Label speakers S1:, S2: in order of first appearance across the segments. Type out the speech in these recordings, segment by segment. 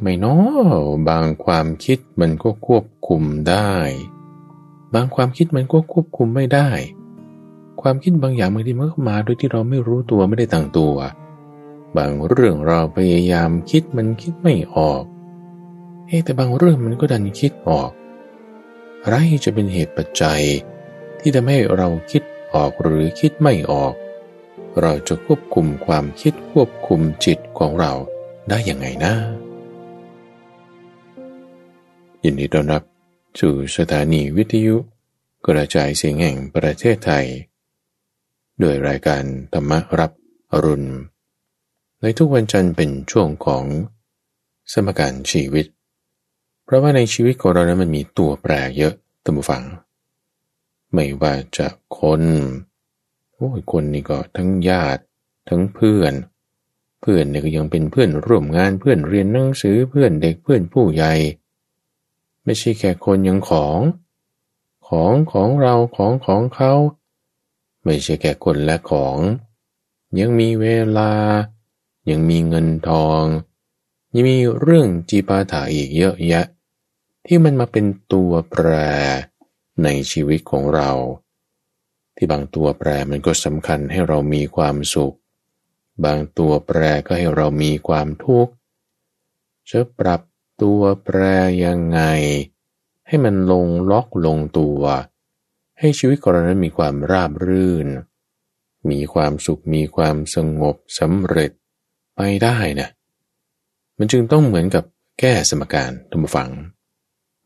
S1: ทำไมเนาะบางความคิดมันก็ควบคุมได้ บางความคิดมันก็ควบคุมไม่ได้ ความคิดบางอย่างบางทีมันก็มาโดยที่เราไม่รู้ตัวไม่ได้ตั้งตัว บางเรื่องเราพยายามคิดมันคิดไม่ออกเฮ้แต่บางเรื่องมันก็ดันคิดออกอะไรจะเป็นเหตุปัจจัย ที่ทำให้เราคิดออกหรือคิดไม่ออก เราจะควบคุมความคิดควบคุมจิตของเราได้ยังไงนะ ยินดีต้อนรับสู่สถานีวิทยุ กระจายเสียงแห่งประเทศไทย โดยรายการธรรมรับอรุณ ในทุกวันจันทร์เป็นช่วงของสมการชีวิต เพราะว่าในชีวิตของเรานั้นมันมีตัวแปรเยอะตัมบูฟัง ไม่ว่าจะคน โอ้ยคนนี่ก็ทั้งญาติ ทั้งเพื่อน เพื่อนเนี่ยก็ยังเป็นเพื่อนร่วมงานเพื่อนเรียนหนังสือเพื่อนเด็กเพื่อนผู้ใหญ่ ไม่ใช่แค่คนยังของ ของของเราของของเขา ไม่ใช่แค่คนและของ ยังมีเวลา ยังมีเงินทอง ยังมีเรื่องจีปาถาอีกเยอะแยะ ที่มันมาเป็นตัวแปรในชีวิตของเรา ที่บางตัวแปรมันก็สำคัญให้เรามีความสุข บางตัวแปรก็ให้เรามีความทุกข์จะปรับ ตัวแปรยังไง ให้มันลงล็อกลงตัว ให้ชีวิตของเรานั้นมีความราบรื่น มีความสุขมีความสงบสำเร็จไปได้นะมันจึงต้องเหมือนกับแก้สมการทุกฝัง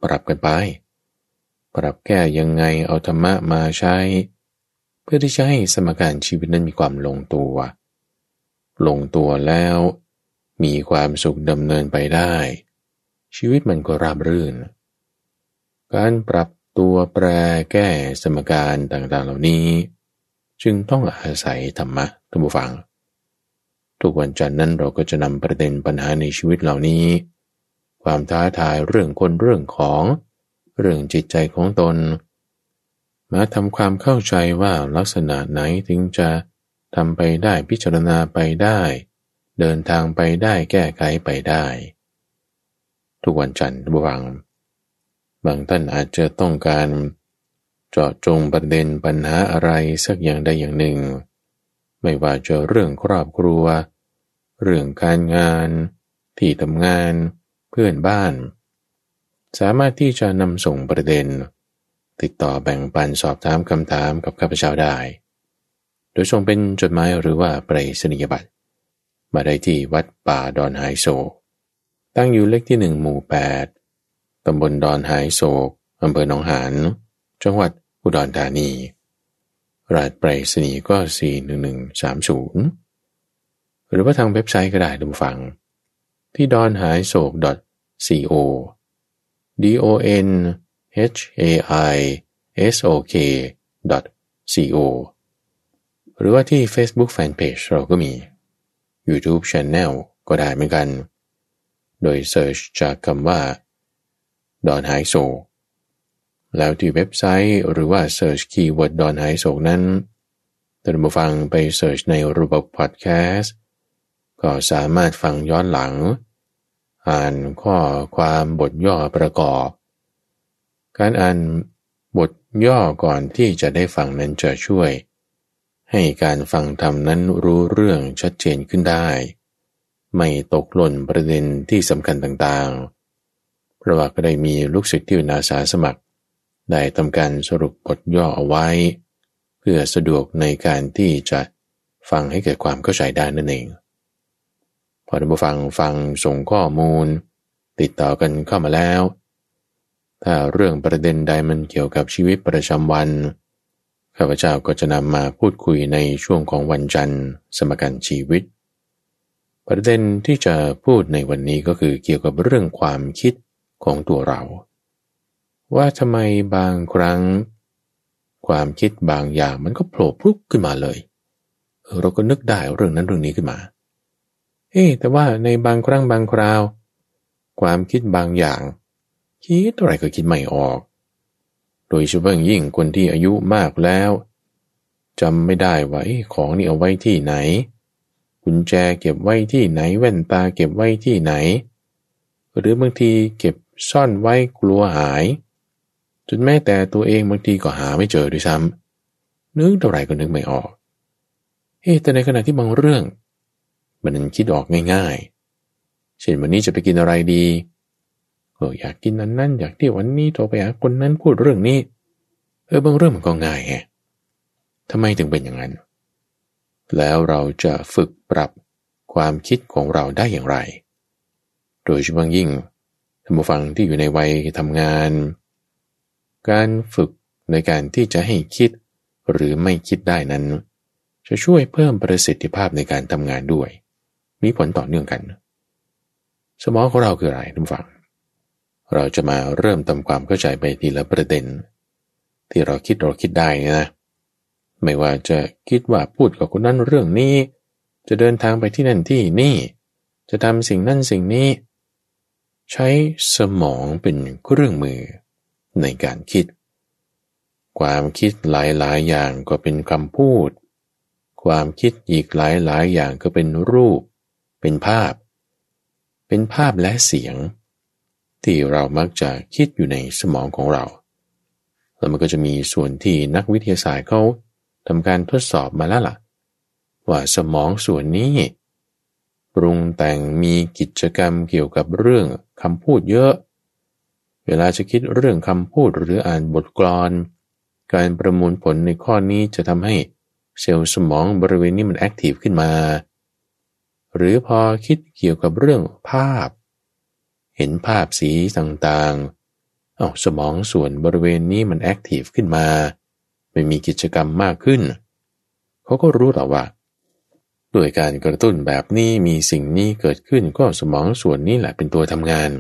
S1: ปรับกันไป ปรับแก้ยังไงเอาธรรมะมาใช้ เพื่อที่จะให้สมการชีวิตนั้นมีความลงตัว ลงตัวแล้ว มีความสุขดำเนินไปได้ ชีวิตมันก็ราบรื่น การปรับตัวแปรแก้สมการต่างๆเหล่านี้ จึงต้องอาศัยธรรมะท่านผู้ฟัง ทุกวันจันทร์นั้นเราก็จะนำประเด็นปัญหาในชีวิตเหล่านี้ ความท้าทายเรื่องคนเรื่องของ เรื่องจิตใจของตน มาทำความเข้าใจว่าลักษณะไหนถึงจะทำไปได้พิจารณาไปได้ เดินทางไปได้แก้ไขไปได้ ทุกวันจันทร์บวัง บางท่านอาจจะต้องการเจาะจงประเด็นปัญหาอะไรสักอย่างใดอย่างหนึ่ง ไม่ว่าจะเรื่องครอบครัว เรื่องการงาน ที่ทำงาน เพื่อนบ้าน สามารถที่จะนำส่งประเด็น ติดต่อแบ่งปันสอบถามคำถามกับข้าพเจ้าได้ โดยส่งเป็นจดหมายหรือว่าไปรษณียบัตรมาได้ที่วัดป่าดอนหายโศก ตั้งอยู่เลขที่หนึ่งหมู่แปดตำบลดอนหายโศกอำเภอหนองหานจังหวัดอุดรธานี รหัสไปรษณีย์ก็ 41130 หรือว่าทางเว็บไซต์ก็ได้ดูฟัง ที่ดอนหายโศก .co d o n h a i s o k co หรือว่าที่ Facebook Fanpage เราก็มี YouTube Channel ก็ได้เหมือนกัน โดยเสิร์ชจากคำว่าดอนหายโศกแล้วที่เว็บไซต์หรือว่า search keyword ดอนหายโศกนั้นท่านผู้ฟังไป search ในระบบพอดแคสต์ก็สามารถฟังย้อนหลัง อ่านข้อความบทย่อประกอบ การอ่านบทย่อก่อนที่จะได้ฟังนั้นจะช่วย ให้การฟังธรรมนั้นรู้เรื่องชัดเจนขึ้นได้ ไม่ตกหล่นประเด็นที่สำคัญต่างๆ เพราะว่าก็ได้มีลูกศิษย์ที่เป็นอาสาสมัคร ได้ทำการสรุปบทย่อเอาไว้ เพื่อสะดวกในการที่จะฟังให้เกิดความเข้าใจได้นั่นเอง พอท่านผู้ฟังฟังส่งข้อมูล ติดต่อกันเข้ามาแล้ว ถ้าเรื่องประเด็นใดมันเกี่ยวกับชีวิตประจำวัน ข้าพเจ้าก็จะนำมาพูดคุยในช่วงของวันจันทร์ สมการชีวิต ประเด็นที่จะพูดในวันนี้ก็คือเกี่ยวกับเรื่องความคิดของตัวเรา ว่าทำไมบางครั้ง ความคิดบางอย่างมันก็โผล่พลุกขึ้นมาเลยเออเราก็นึกได้เรื่องนั้นเรื่องนี้ขึ้นมา เอ๊แต่ว่าในบางครั้งบางคราว ความคิดบางอย่าง คิดอะไรก็คิดไม่ออก โดยเฉพาะยิ่งคนที่อายุมากแล้วจำไม่ได้ว่าของนี่เอาไว้ที่ไหน กุญแจเก็บไว้ที่ไหนแว่นตาเก็บไว้ที่ไหน หรือบางทีเก็บซ่อนไว้กลัวหาย จนแม้แต่ตัวเองบางทีก็หาไม่เจอด้วยซ้ำนึกเท่าไหร่ก็นึกไม่ออกเฮ้แต่ในขณะที่บางเรื่อง มันคิดออกง่ายๆ เช่นวันนี้จะไปกินอะไรดีก็ออยากกินนั้นนั่นอยากที่วันนี้โทรไปหาคนนั้นพูดเรื่องนี้ เออบางเรื่องมันก็ง่ายไงทำไมถึงเป็นอย่างนั้น แล้วเราจะฝึกปรับความคิดของเราได้อย่างไร โดยเฉพาะยิ่งท่านผู้ฟังที่อยู่ในวัยทำงาน การฝึกในการที่จะให้คิดหรือไม่คิดได้นั้น จะช่วยเพิ่มประสิทธิภาพในการทำงานด้วย มีผลต่อเนื่องกัน สมองของเราคืออะไรท่านฟัง เราจะมาเริ่มทำความเข้าใจไปทีละประเด็น ที่เราคิดเราคิดได้นะ ไม่ว่าจะคิดว่าพูดกับคนนั้นเรื่องนี้ จะเดินทางไปที่นั่นที่นี่ จะทำสิ่งนั่นสิ่งนี้ ใช้สมองเป็นเครื่องมือในการคิด ความคิดหลายๆ อย่างก็เป็นคำพูด ความคิดอีกหลายๆ อย่างก็เป็นรูป เป็นภาพ เป็นภาพและเสียง ที่เรามักจะคิดอยู่ในสมองของเรา แล้วมันก็จะมีส่วนที่นักวิทยาศาสตร์เขา ทำการทดสอบมาแล้วล่ะ ว่าสมองส่วนนี้ ปรุงแต่งมีกิจกรรมเกี่ยวกับเรื่องคำพูดเยอะ เวลาจะคิดเรื่องคำพูดหรืออ่านบทกลอน การประมวลผลในข้อนี้จะทำให้เซลล์สมองบริเวณนี้มัน active ขึ้นมา หรือพอคิดเกี่ยวกับเรื่องภาพ เห็นภาพสีต่างๆ เอาสมองส่วนบริเวณนี้มัน active ขึ้นมา ไม่มีกิจกรรมมากขึ้น เขาก็รู้แต่ว่า ด้วยการกระตุ้นแบบนี้มีสิ่งนี้เกิดขึ้นก็สมองส่วนนี้แหละเป็นตัวทำงาน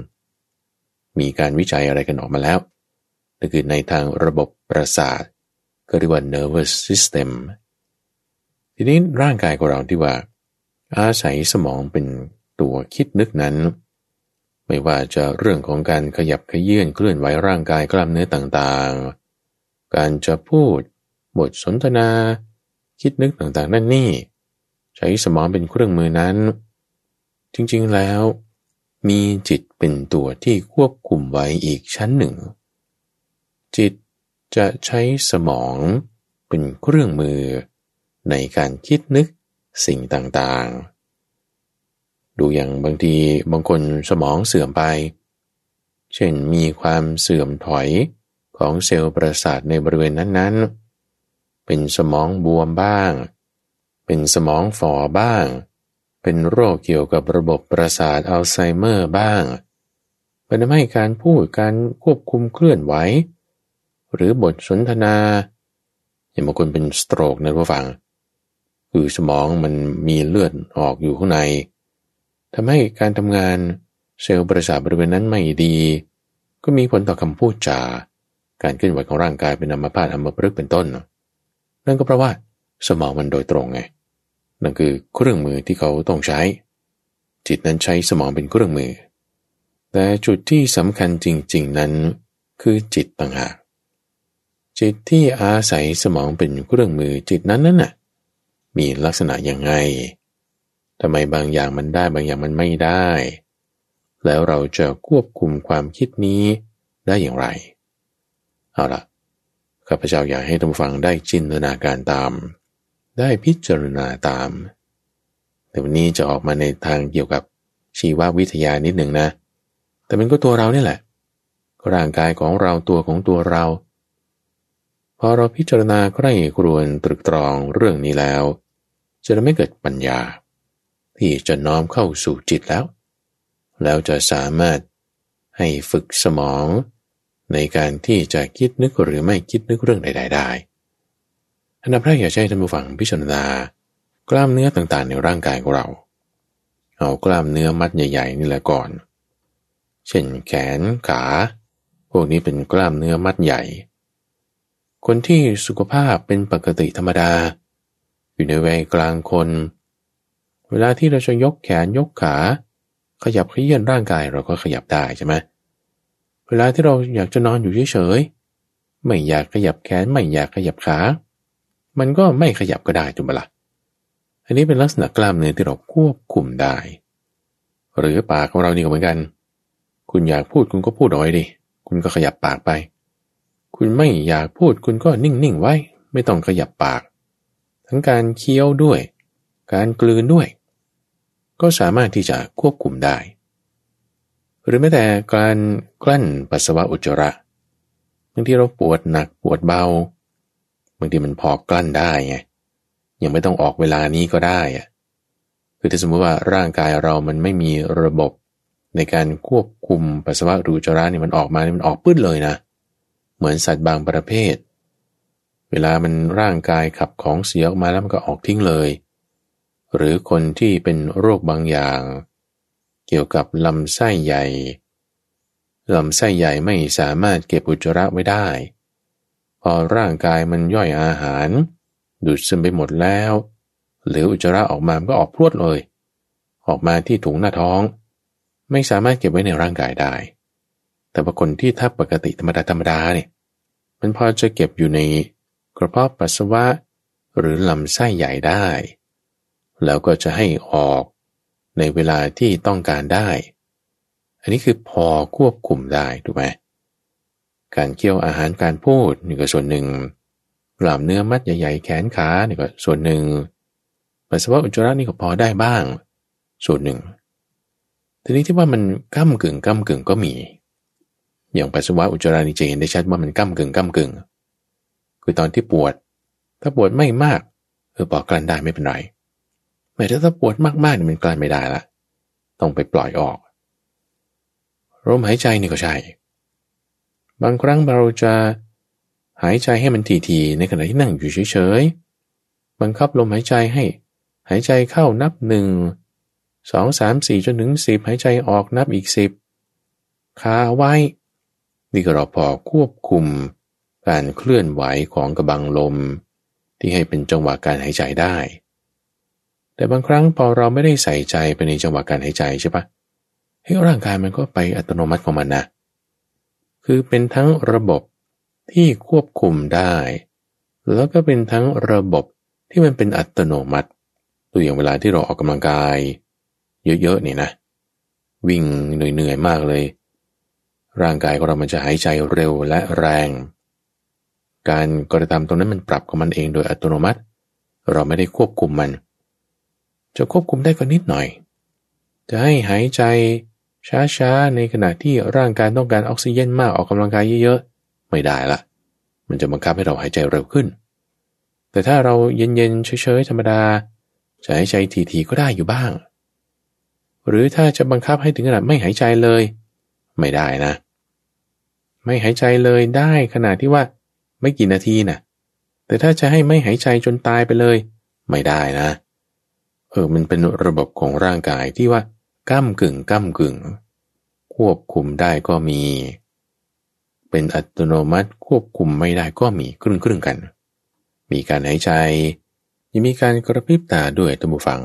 S1: มีการวิจัยอะไรกันออกมาแล้วนั่นคือในทางระบบประสาทก็เรียกว่า nervous system ทีนี้ร่างกายของเราที่ว่า อาศัยสมองเป็นตัวคิดนึกนั้น ไม่ว่าจะเรื่องของการขยับขยื่นเคลื่อนไหวร่างกายกล้ามเนื้อต่างๆ การจะพูด บทสนทนา คิดนึกต่างๆ นั่นนี่ ใช้สมองเป็นเครื่องมือนั้น จริงๆแล้ว มีจิตเป็นตัวที่ควบคุมไว้อีกชั้นหนึ่ง จิตจะใช้สมองเป็นเครื่องมือ ในการคิดนึกสิ่งต่างๆ ดูอย่างบางทีบางคนสมองเสื่อมไป เช่นมีความเสื่อมถอย ของเซลล์ประสาทในบริเวณนั้นๆ เป็นสมองบวมบ้าง เป็นสมองฝ่อบ้าง เป็นโรคเกี่ยวกับระบบประสาทอัลไซเมอร์บ้างเป็นทำให้การพูดการควบคุมเคลื่อนไหว หรือบทสนทนา อย่างบางคนเป็นสโตรกนะผู้ฟัง คือสมองมันมีเลือดออกอยู่ข้างในทำให้การทำงานเซลล์ประสาทบริเวณนั้นไม่ดี ก็มีผลต่อคำพูดจา การเคลื่อนไหวของร่างกายเป็นอัมพาตอัมพฤกษ์เป็นต้น นั่นก็เพราะว่าสมองมันโดยตรงไง นั่นคือเครื่องมือที่เขาต้องใช้ จิตนั้นใช้สมองเป็นเครื่องมือ แต่จุดที่สำคัญจริง ๆ นั้นคือจิตต่างหากจิตที่อาศัยสมองเป็นเครื่องมือจิตนั้นนั่นน่ะมีลักษณะย่างไงทำไมบางอย่างมันได้บางอย่างมันไม่ได้ แล้วเราจะควบคุมความคิดนี้ได้อย่างไร เอาละข้าพเจ้าอยากให้ท่านฟังได้จินตนาการตาม ได้พิจารณาตาม แต่วันนี้จะออกมาในทางเกี่ยวกับชีววิทยานิดหนึ่งนะ แต่มันก็ตัวเราเนี่ยแหละ ร่างกายของเราตัวของตัวเรา พอเราพิจารณาใกล้ครวนตรึกตรองเรื่องนี้แล้ว จะไม่เกิดปัญญา ที่จะน้อมเข้าสู่จิตแล้ว แล้วจะสามารถให้ฝึกสมอง ในการที่จะคิดนึกหรือไม่คิดนึกเรื่องใด ๆ ได้ อันดับแรกอยากให้ท่านผู้ฟังพิจารณากล้ามเนื้อต่างๆ ในร่างกายของเรา เอากล้ามเนื้อมัดใหญ่ ๆ นี่แหละก่อน เช่นแขนขา พวกนี้เป็นกล้ามเนื้อมัดใหญ่ คนที่สุขภาพเป็นปกติธรรมดา อยู่ในวัยกลางคน เวลาที่เราจะยกแขนยกขา ขยับขยื่นร่างกายเราก็ขยับได้ใช่ไหมเเวลาที่เราอยากจะนอนอยู่เฉยๆ ไม่อยากขยับแขน ไม่อยากขยับขา มันก็ไม่ขยับก็ได้ถูกไหมละ่ะ อันนี้เป็นลักษณะกล้ามเนื้อที่เราควบคุมได้ หรือปากของเรานี่ก็เหมือนกัน คุณอยากพูดคุณก็พูดเอาไว้ดิ คุณก็ขยับปากไป คุณไม่อยากพูดคุณก็นิ่งๆไว้ ไม่ต้องขยับปาก ทั้งการเคี้ยวด้วย การกลืนด้วย ก็สามารถที่จะควบคุมได้ หรือแม้แต่การกลั้นปัสสาวะอุจจาระบางทีเราปวดหนักปวดเบาบางทีมันพอกลั้นได้ไงยังไม่ต้องออกเวลานี้ก็ได้อะคือถ้าสมมติว่าร่างกายเรามันไม่มีระบบในการควบคุมปัสสาวะรูจระนี่มันออกมาเนี่ยมันออกปื้ดเลยนะ เหมือนสัตว์บางประเภท เวลามันร่างกายขับของเสียออกมาแล้วมันก็ออกทิ้งเลย หรือคนที่เป็นโรคบางอย่าง กี่ยวกับลำไส้ใหญ่ลำไส้ใหญ่ไม่สามารถเก็บอุจจาระไว้ได้ พอร่างกายมันย่อยอาหาร ดูดซึมไปหมดแล้ว หรืออุจจาระออกมามก็ออกพรวดเลย ออกมาที่ถุงหน้าท้อง ไม่สามารถเก็บไว้ในร่างกายได้ แต่ว่าคนที่ถ้าปกติธรรมดาธรรมดาเนี่ยมันพอจะเก็บอยู่ในกระเพาะปัสสาวะหรือลำไส้ใหญ่ได้ แล้วก็จะให้ออก ในเวลาที่ต้องการได้ อันนี้คือพอควบคุมได้ถูกไหมการเคี่ยวอาหารการพูดนี่ก็ส่วนหนึ่งกล้ามเนื้อมัดใหญ่ๆแขนขานี่ก็ส่วนหนึ่งปัสสาวะอุจจาระนี่ก็พอได้บ้าง ส่วนหนึ่ง ทีนี้ที่ว่ามันก้ากึ่งก้ากึ่งก็มี อย่างปัสสาวะอุจจาระนี่จะเห็นได้ชัดว่ามันก้ากึ่งก้ากึ่ง คือตอนที่ปวด ถ้าปวดไม่มากเออปอกกลั้นได้ไม่เป็นไร แต่ถ้าปวดมากๆนี่มันกลั้นไม่ได้ละ ต้องไปปล่อยออกลมหายใจนี่ก็ใช่ บางครั้งเราจะหายใจให้มันทีๆในขณะที่นั่งอยู่เฉยๆ บังคับลมหายใจให้ หายใจเข้านับหนึ่งสองสามสี่จนถึงสิบหายใจออกนับอีกสิบคาไว้ นี่ก็เราพอควบคุมการเคลื่อนไหวของกระบังลม ที่ให้เป็นจังหวะการหายใจได้ แต่บางครั้งพอเราไม่ได้ใส่ใจไปในจังหวะการหายใจใช่ปะให้ร่างกายมันก็ไปอัตโนมัติของมันนะ คือเป็นทั้งระบบที่ควบคุมได้ แล้วก็เป็นทั้งระบบที่มันเป็นอัตโนมัติ ตัวอย่างเวลาที่เราออกกำลังกาย เยอะๆนี่นะ วิ่งเหนื่อยๆมากเลย ร่างกายของเรามันจะหายใจเร็วและแรง การกระทำตรงนั้นมันปรับของมันเองโดยอัตโนมัติ เราไม่ได้ควบคุมมัน จะควบคุมได้ก็นิดหน่อย จะให้หายใจช้าๆในขณะที่ร่างกายต้องการออกซิเจนมากออกกำลังกายเยอะๆ ไม่ได้ละ มันจะบังคับให้เราหายใจเร็วขึ้น แต่ถ้าเราเย็นๆเฉยๆธรรมดา จะหายใจทีๆก็ได้อยู่บ้าง หรือถ้าจะบังคับให้ถึงขนาดไม่หายใจเลย ไม่ได้นะ ไม่หายใจเลยได้ขนาดที่ว่าไม่กี่นาทีนะแต่ถ้าจะให้ไม่หายใจจนตายไปเลย ไม่ได้นะเเออมันเป็นระบบของร่างกายที่ว่าก้ากึ่งก้ากึ่ง ควบคุมได้ก็มี เป็นอัตโนมัติควบคุมไม่ได้ก็มีครึ่งครึ่งกัน มีการหายใจ ยังมีการกระพริบตาด้วยตัมบูฟัง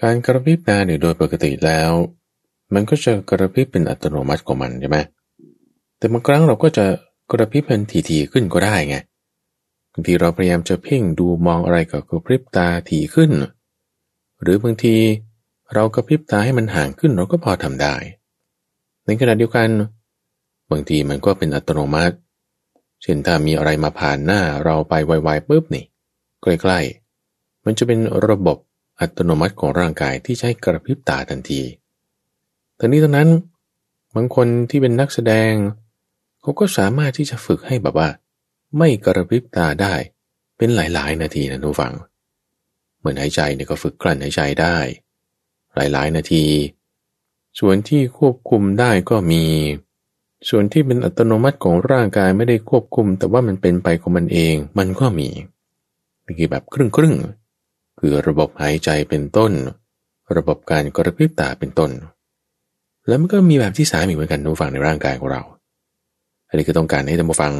S1: การกระพริบตาเนี่ยโดยปกติแล้ว มันก็จะกระพริบเป็นอัตโนมัติของมันใช่ไหมแต่บางครั้งเราก็จะกระพริบเป็นทีๆขึ้นก็ได้ไงบางทีเราพยายามจะเพ่งดูมองอะไรกับกระพริบตาถี่ขึ้น หรือบางทีเรากระพริบตาให้มันห่างขึ้นเราก็พอทำได้ ในขณะเดียวกัน บางทีมันก็เป็นอัตโนมัติ เช่นถ้ามีอะไรมาผ่านหน้าเราไปไวๆปุ๊บนี่ใกล้ๆ มันจะเป็นระบบอัตโนมัติของร่างกายที่ใช้กระพริบตาทันทีแต่นี้ทั้งนั้นบางคนที่เป็นนักแสดง เขาก็สามารถที่จะฝึกให้แบบว่า ไม่กระพริบตาได้เป็นหลายๆ นาทีนะทุกฝัง เหมือนหายใจเนี่ยก็ฝึกกลั้นหายใจได้ หลายๆ นาที ส่วนที่ควบคุมได้ก็มี ส่วนที่เป็นอัตโนมัติของร่างกายไม่ได้ควบคุม แต่ว่ามันเป็นไปของมันเองมันก็มีนี่คือแบบครึ่งครึ่งคือระบบหายใจเป็นต้น ระบบการกระพริบตาเป็นต้น แล้วมันก็มีแบบที่สามอีกเหมือนกันทุกฝั่งในร่างกายของเรา อันนี้คือต้องการให้ท่านผู้ฟัง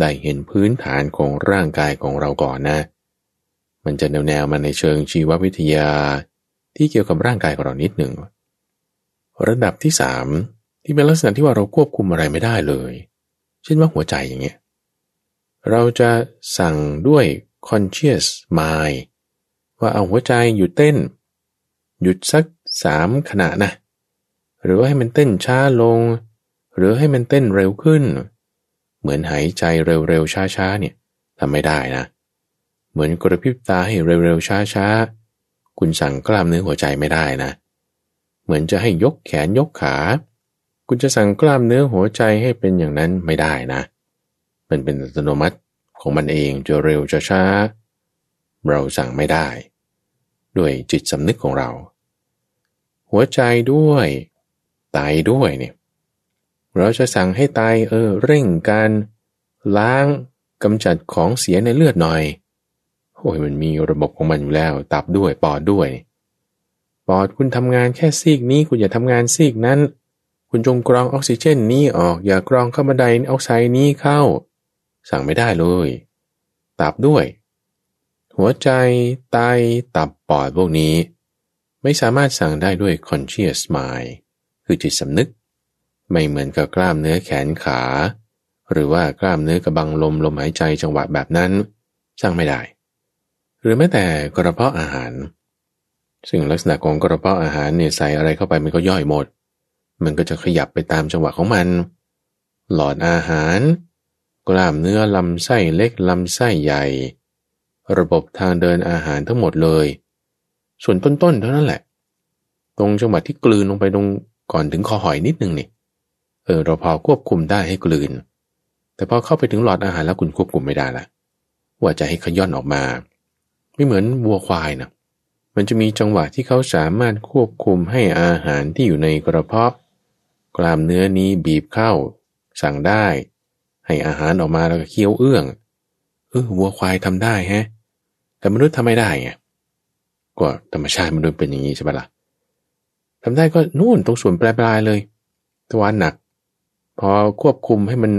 S1: ได้เห็นพื้นฐานของร่างกายของเราก่อนนะ มันจะแนวแนวมาในเชิงชีววิทยา ที่เกี่ยวกับร่างกายของเรานิดหนึ่ง ระดับที่สามที่เป็นลักษณะที่ว่าเราควบคุมอะไรไม่ได้เลย เช่นว่าหัวใจอย่างเงี้ย เราจะสั่งด้วย conscious mind ว่าเอาหัวใจหยุดเต้น หยุดสักสามขณะนะ หรือว่าให้มันเต้นช้าลง หรือให้มันเต้นเร็วขึ้น เหมือนหายใจเร็วๆช้าๆเนี่ยทำไม่ได้นะ เหมือนกระพริบตาให้เร็วๆช้าๆ คุณสั่งกล้ามเนื้อหัวใจไม่ได้นะ เหมือนจะให้ยกแขนยกขา คุณจะสั่งกล้ามเนื้อหัวใจให้เป็นอย่างนั้นไม่ได้นะ มันเป็นอัตโนมัติของมันเองจะเร็วจะช้า เราสั่งไม่ได้ ด้วยจิตสำนึกของเรา หัวใจด้วยไตด้วยเนี่ยเราจะสั่งให้ไตเออเร่งการล้างกำจัดของเสียในเลือดหน่อย โอ้ยมันมีระบบของมันอยู่แล้ว ตับด้วยปอดด้วย ปอดคุณทำงานแค่ซีกนี้ คุณอย่าทำงานซีกนั้น คุณจงกรองออกซิเจนนี้ออก อย่ากรองคาร์บอนไดออกไซด์นี้เข้า สั่งไม่ได้เลย ตับด้วย หัวใจไตตับปอดพวกนี้ ไม่สามารถสั่งได้ด้วย conscious mind คือจิตสำนึก ไม่เหมือนกับกล้ามเนื้อแขนขา หรือว่ากล้ามเนื้อกระบังลมลมหายใจจังหวะแบบนั้นสร้างไม่ได้ หรือแม้แต่กระเพาะอาหาร ซึ่งลักษณะของกระเพาะอาหารเนี่ยใส่อะไรเข้าไปมันก็ย่อยหมด มันก็จะขยับไปตามจังหวะของมัน หลอดอาหาร กล้ามเนื้อลำไส้เล็กลำไส้ใหญ่ ระบบทางเดินอาหารทั้งหมดเลย ส่วนต้นๆเท่านั้นแหละ ตรงจังหวะที่กลืนลงไปตรงก่อนถึงคอหอยนิดนึงนี่เออเราพอควบคุมได้ให้กลืน แต่พอเข้าไปถึงหลอดอาหารแล้วคุณควบคุมไม่ได้ละว่าจะให้ขย่อนออกมา ไม่เหมือนวัวควายนะมันจะมีจังหวะที่เขาสามารถควบคุมให้อาหารที่อยู่ในกระเพาะ กล้ามเนื้อนี้บีบเข้า สั่งได้ ให้อาหารออกมาแล้วก็เคี้ยวเอื้องเออวัวควายทำได้ฮะ แต่มนุษย์ทำไม่ได้ไงก็ธรรมชาติมนุษย์เป็นอย่างนี้ใช่ปะละ่ะทำได้ก็นู่นตรงส่วนปลายๆเลยทวารหนัก พอควบคุมให้มัน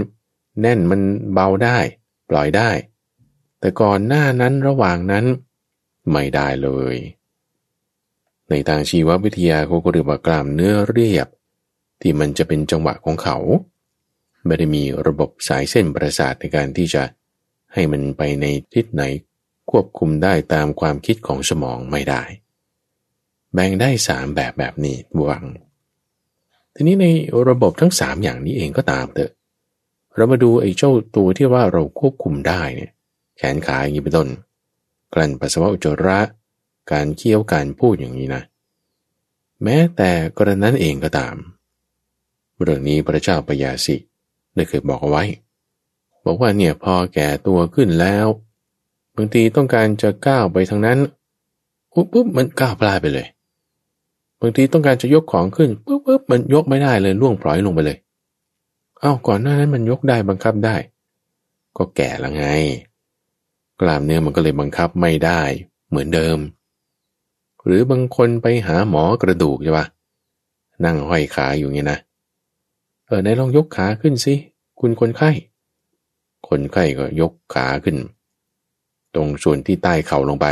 S1: แน่นมันเบาได้ ปล่อยได้ แต่ก่อนหน้านั้นระหว่างนั้น ไม่ได้เลย ในทางชีววิทยาเขาก็เรียกว่ากล้ามเนื้อเรียบ ที่มันจะเป็นจังหวะของเขา ไม่ได้มีระบบสายเส้นประสาทในการที่จะให้มันไปในทิศไหนควบคุมได้ตามความคิดของสมองไม่ได้ แบ่งได้สามแบบแบบนี้บวัง ทีนี้ในระบบทั้งสามอย่างนี้เองก็ตามเถอะ เรามาดูไอ้เจ้าตัวที่ว่าเราควบคุมได้เนี่ย แขนขาอย่างนี้เป็นต้น กลั่นปัสสาวะอุจจาระ การเคี้ยวการพูดอย่างนี้นะ แม้แต่กรณนั้นเองก็ตาม เรื่องนี้พระเจ้าปยาสิได้เคยบอกเอาไว้ บอกว่าเนี่ยพอแก่ตัวขึ้นแล้วบางทีต้องการจะก้าวไปทางนั้นปุ๊บปุ๊บมันก้าวพลาดไปเลยบางทีต้องการจะยกของขึ้นปุ๊บปุ๊บมันยกไม่ได้เลยล่วงปล่อยลงไปเลย เอา้าก่อนหน้านั้นมันยกได้บังคับได้ ก็แก่ละไง กล้ามเนื้อมันก็เลยบังคับไม่ได้เหมือนเดิม หรือบางคนไปหาหมอกระดูกใช่ปะนั่งห้อยขาอยู่เงี้ยนะ เออไหนลองยกขาขึ้นสิ คุณคนไข้ คนไข้ก็ยกขาขึ้น ตรงส่วนที่ใต้เข่าลงไป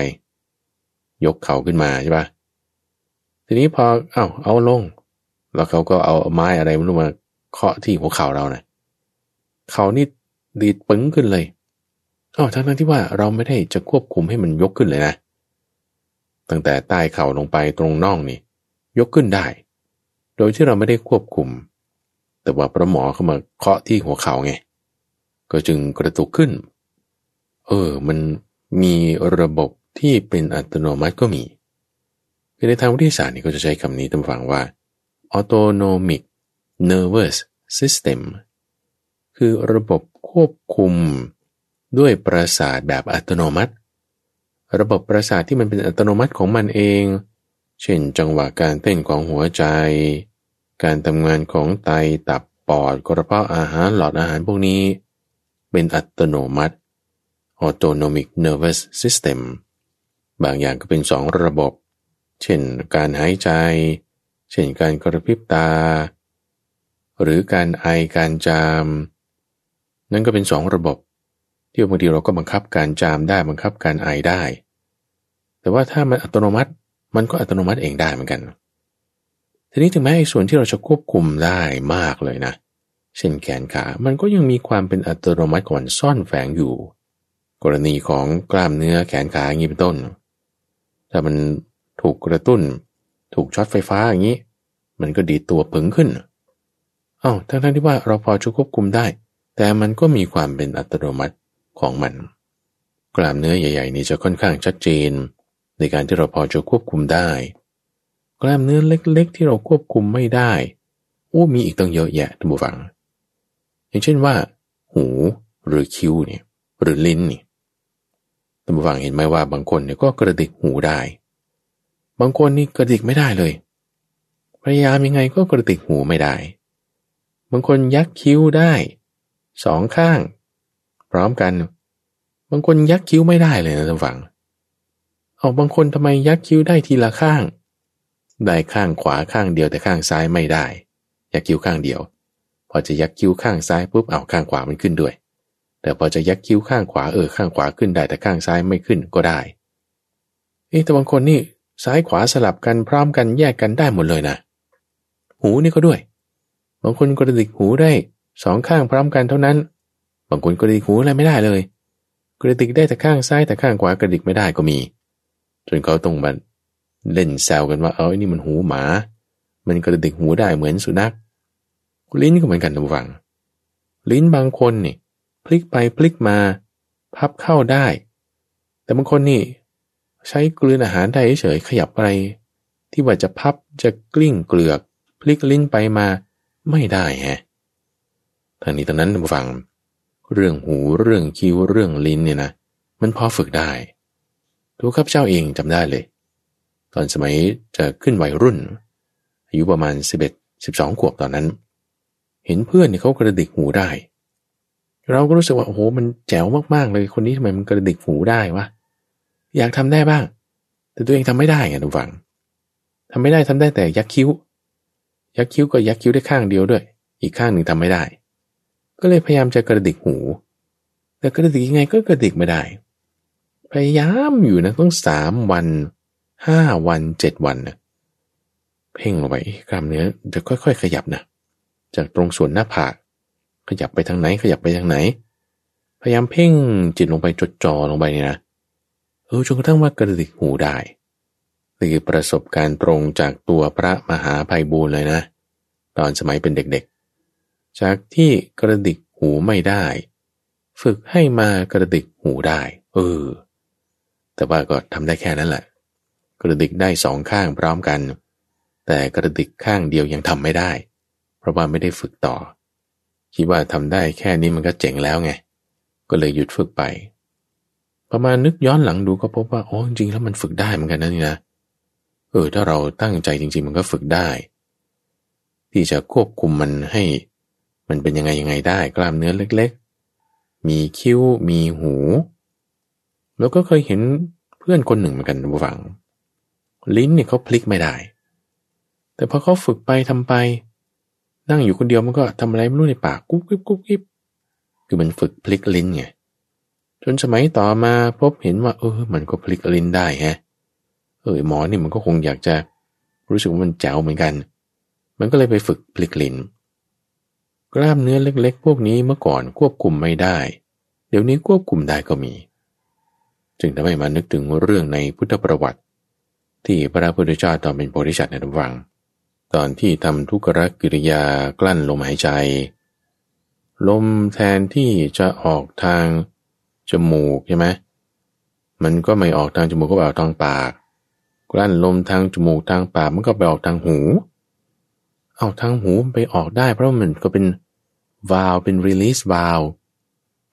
S1: ยกเข่าขึ้นมาใช่ปะทีนี้พอเอา้าเอาลง แล้วเขาก็เอาไม้อะไรไม่รู้มาเคาะที่หัวเข่าเรานะเขานี่ดีดปึ้งขึ้นเลย อ๋อทั้งนั้นที่ว่าเราไม่ได้จะควบคุมให้มันยกขึ้นเลยนะ ตั้งแต่ใต้เข่าลงไปตรงน่องนี่ ยกขึ้นได้ โดยที่เราไม่ได้ควบคุม แต่ว่าพระหมอเข้ามาเคาะที่หัวเข่าไง ก็จึงกระตุกขึ้น เออ มันมีระบบที่เป็นอัตโนมัติก็มีคือในทางวิทยาศาสตร์นี่ก็จะใช้คำนี้ตามฟังว่า autonomic nervous system คือระบบควบคุม ด้วยประสาทแบบอัตโนมัติ ระบบประสาทที่มันเป็นอัตโนมัติของมันเอง เช่น จังหวะการเต้นของหัวใจ การทำงานของไตตับปอดกระเพาะอาหารหลอดอาหารพวกนี้ เป็นอัตโนมัติ autonomic nervous system บางอย่างก็เป็นสองระบบ เช่น การหายใจ เช่นการกระพริบตา หรือการไอการจาม นั่นก็เป็นสองระบบ ที่บางทีเราก็บังคับการจามได้บังคับการไอได้ แต่ว่าถ้ามันอัตโนมัติมันก็อัตโนมัติเองได้เหมือนกัน ทีนี้ถึงแม้ไอ้ส่วนที่เราจะควบคุมได้มากเลยนะ เช่นแขนขา มันก็ยังมีความเป็นอัตโนมัติก่อนซ่อนแฝงอยู่ กรณีของกล้ามเนื้อแขนขาอย่างนี้เป็นต้น ถ้ามันถูกกระตุ้น ถูกช็อตไฟฟ้าอย่างนี้ มันก็ดีตัวผึงขึ้นอา้าวทั้งๆที่ว่าเราพอจะควบคุมได้ แต่มันก็มีความเป็นอัตโนมัติ ของมัน กล้ามเนื้อใหญ่ ๆ นี่จะค่อนข้างชัดเจน ในการที่เราพอจะควบคุมได้ กล้ามเนื้อเล็ก ๆ ที่เราควบคุมไม่ได้โอ้มีอีกตั้งเยอะแยะท่านผู้ฟัง อย่างเช่นว่า หูหรือคิ้วเนี่ยหรือลิ้นนี่ท่านผู้ฟังเห็นไหมว่าบางคนเนี่ยก็กระดิกหูได้ บางคนนี่กระดิกไม่ได้เลย พยายามยังไงก็กระดิกหูไม่ได้ บางคนยักคิ้วได้สองข้าง พร้อมกัน บางคนยักคิ้วไม่ได้เลยนะท่านฟังเอาบางคนทำไมยักคิ้วได้ทีละข้าง ได้ข้างขวาข้างเดียวแต่ข้างซ้ายไม่ได้ ยักคิ้วข้างเดียว พอจะยักคิ้วข้างซ้ายปุ๊บเอาข้างขวามันขึ้นด้วย แต่พอจะยักคิ้วข้างขวาเออข้างขวาขึ้นได้แต่ข้างซ้ายไม่ขึ้นก็ได้เอ๊แต่บางคนนี่ซ้ายขวาสลับกันพร้อมกันแยกกันได้หมดเลยนะ หูนี่ก็ด้วย บางคนกระดิกหูได้สองข้างพร้อมกันเท่านั้น บางคนกระดิกหูอะไรไม่ได้เลย กระดิกได้แต่ข้างซ้ายแต่ข้างขวากระดิกไม่ได้ก็มี จนเขาต้องมาเล่นแซวกันว่า เออนี่มันหูหมา มันกระดิกหูได้เหมือนสุนัข ลิ้นก็เหมือนกันทุกฝัง ลิ้นบางคนนี่พลิกไปพลิกมา พับเข้าได้ แต่บางคนนี่ ใช้กลืนอาหารได้เฉยขยับอะไร ที่ว่าจะพับจะกลิ้งเกลือก พลิกลิ้นไปมาไม่ได้ฮะทางนี้ตอนนั้นฟัง เรื่องหูเรื่องคิ้วเรื่องลิ้นเนี่ยนะมันพอฝึกได้ทุกข้าพเจ้าเองจำได้เลย ตอนสมัยจะขึ้นวัยรุ่น อายุประมาณ 11 12 ขวบตอนนั้น เห็นเพื่อนเขากระดิกหูได้ เราก็รู้สึกว่าโอ้โหมันแจ๋วมากๆเลยคนนี้ทำไมมันกระดิกหูได้วะอยากทำได้บ้าง แต่ตัวเองทำไม่ได้ไงทุกฝังทำไม่ได้ทำได้แต่ยักคิ้ว ยักคิ้วก็ยักคิ้วได้ข้างเดียวด้วย อีกข้างหนึ่งทำไม่ได้ ก็เลยพยายามจะกระดิกหู แต่กระดิกยังไงก็กระดิกไม่ได้ พยายามอยู่นะต้องสามวันห้าวันเจ็ดวันนะเพ่งลงไปกล้ามเนื้อจะค่อย ๆ ขยับนะจากตรงส่วนหน้าผากขยับไปทางไหนขยับไปทางไหน พยายามเพ่งจิตลงไปจดจ่อลงไปเนี่ยนะเออจนกระทั่งว่ากระดิกหูได้นี่คือประสบการณ์ตรงจากตัวพระมหาภัยบูลเลยนะ ตอนสมัยเป็นเด็ก จากที่กระดิกหูไม่ได้ ฝึกให้มากระดิกหูได้ เออ แต่ว่าก็ทำได้แค่นั้นแหละ กระดิกได้สองข้างพร้อมกัน แต่กระดิกข้างเดียวยังทำไม่ได้ เพราะว่าไม่ได้ฝึกต่อ คิดว่าทำได้แค่นี้มันก็เจ๋งแล้วไง ก็เลยหยุดฝึกไป ประมาณนึกย้อนหลังดูก็พบว่าโอ้จริงๆแล้วมันฝึกได้เหมือนกันนะนี่นะเออถ้าเราตั้งใจจริง ๆ มันก็ฝึกได้ ที่จะควบคุมมันให้ มันเป็นยังไงยังไงได้กล้ามเนื้อเล็กๆ มีคิ้ว มีหู แล้วก็เคยเห็นเพื่อนคนหนึ่งเหมือนกันบูฟัง ลิ้นเนี่ยเขาพลิกไม่ได้ แต่พอเขาฝึกไปทำไป นั่งอยู่คนเดียวมันก็ทำอะไรไม่รู้ในปากกุ๊บกิ๊บกุ๊บกิ๊บคือมันฝึกพลิกลิ้นไงจนสมัยต่อมาพบเห็นว่า เออ มันก็พลิกลิ้นได้ฮะ เออหมอนี่มันก็คงอยากจะรู้สึกว่ามันแจ๋วเหมือนกัน มันก็เลยไปฝึกพลิกลิ้น กล้ามเนื้อเล็ก ๆ พวกนี้เมื่อก่อนควบคุมไม่ได้ เดี๋ยวนี้ควบคุมได้ก็มี จึงทำให้มานึกถึงเรื่องในพุทธประวัติ ที่พระพุทธเจ้าตอนเป็นโพธิสัตว์ในระวัง ตอนที่ทำทุกรกิริยากลั้นลมหายใจ ลมแทนที่จะออกทางจมูกใช่ไหมมันก็ไม่ออกทางจมูกก็ไปออกทางปาก กลั้นลมทางจมูกทางปากมันก็ไปออกทางหู เอาทางหูไปออกได้ เพราะมันก็เป็นวาลเป็น release วาล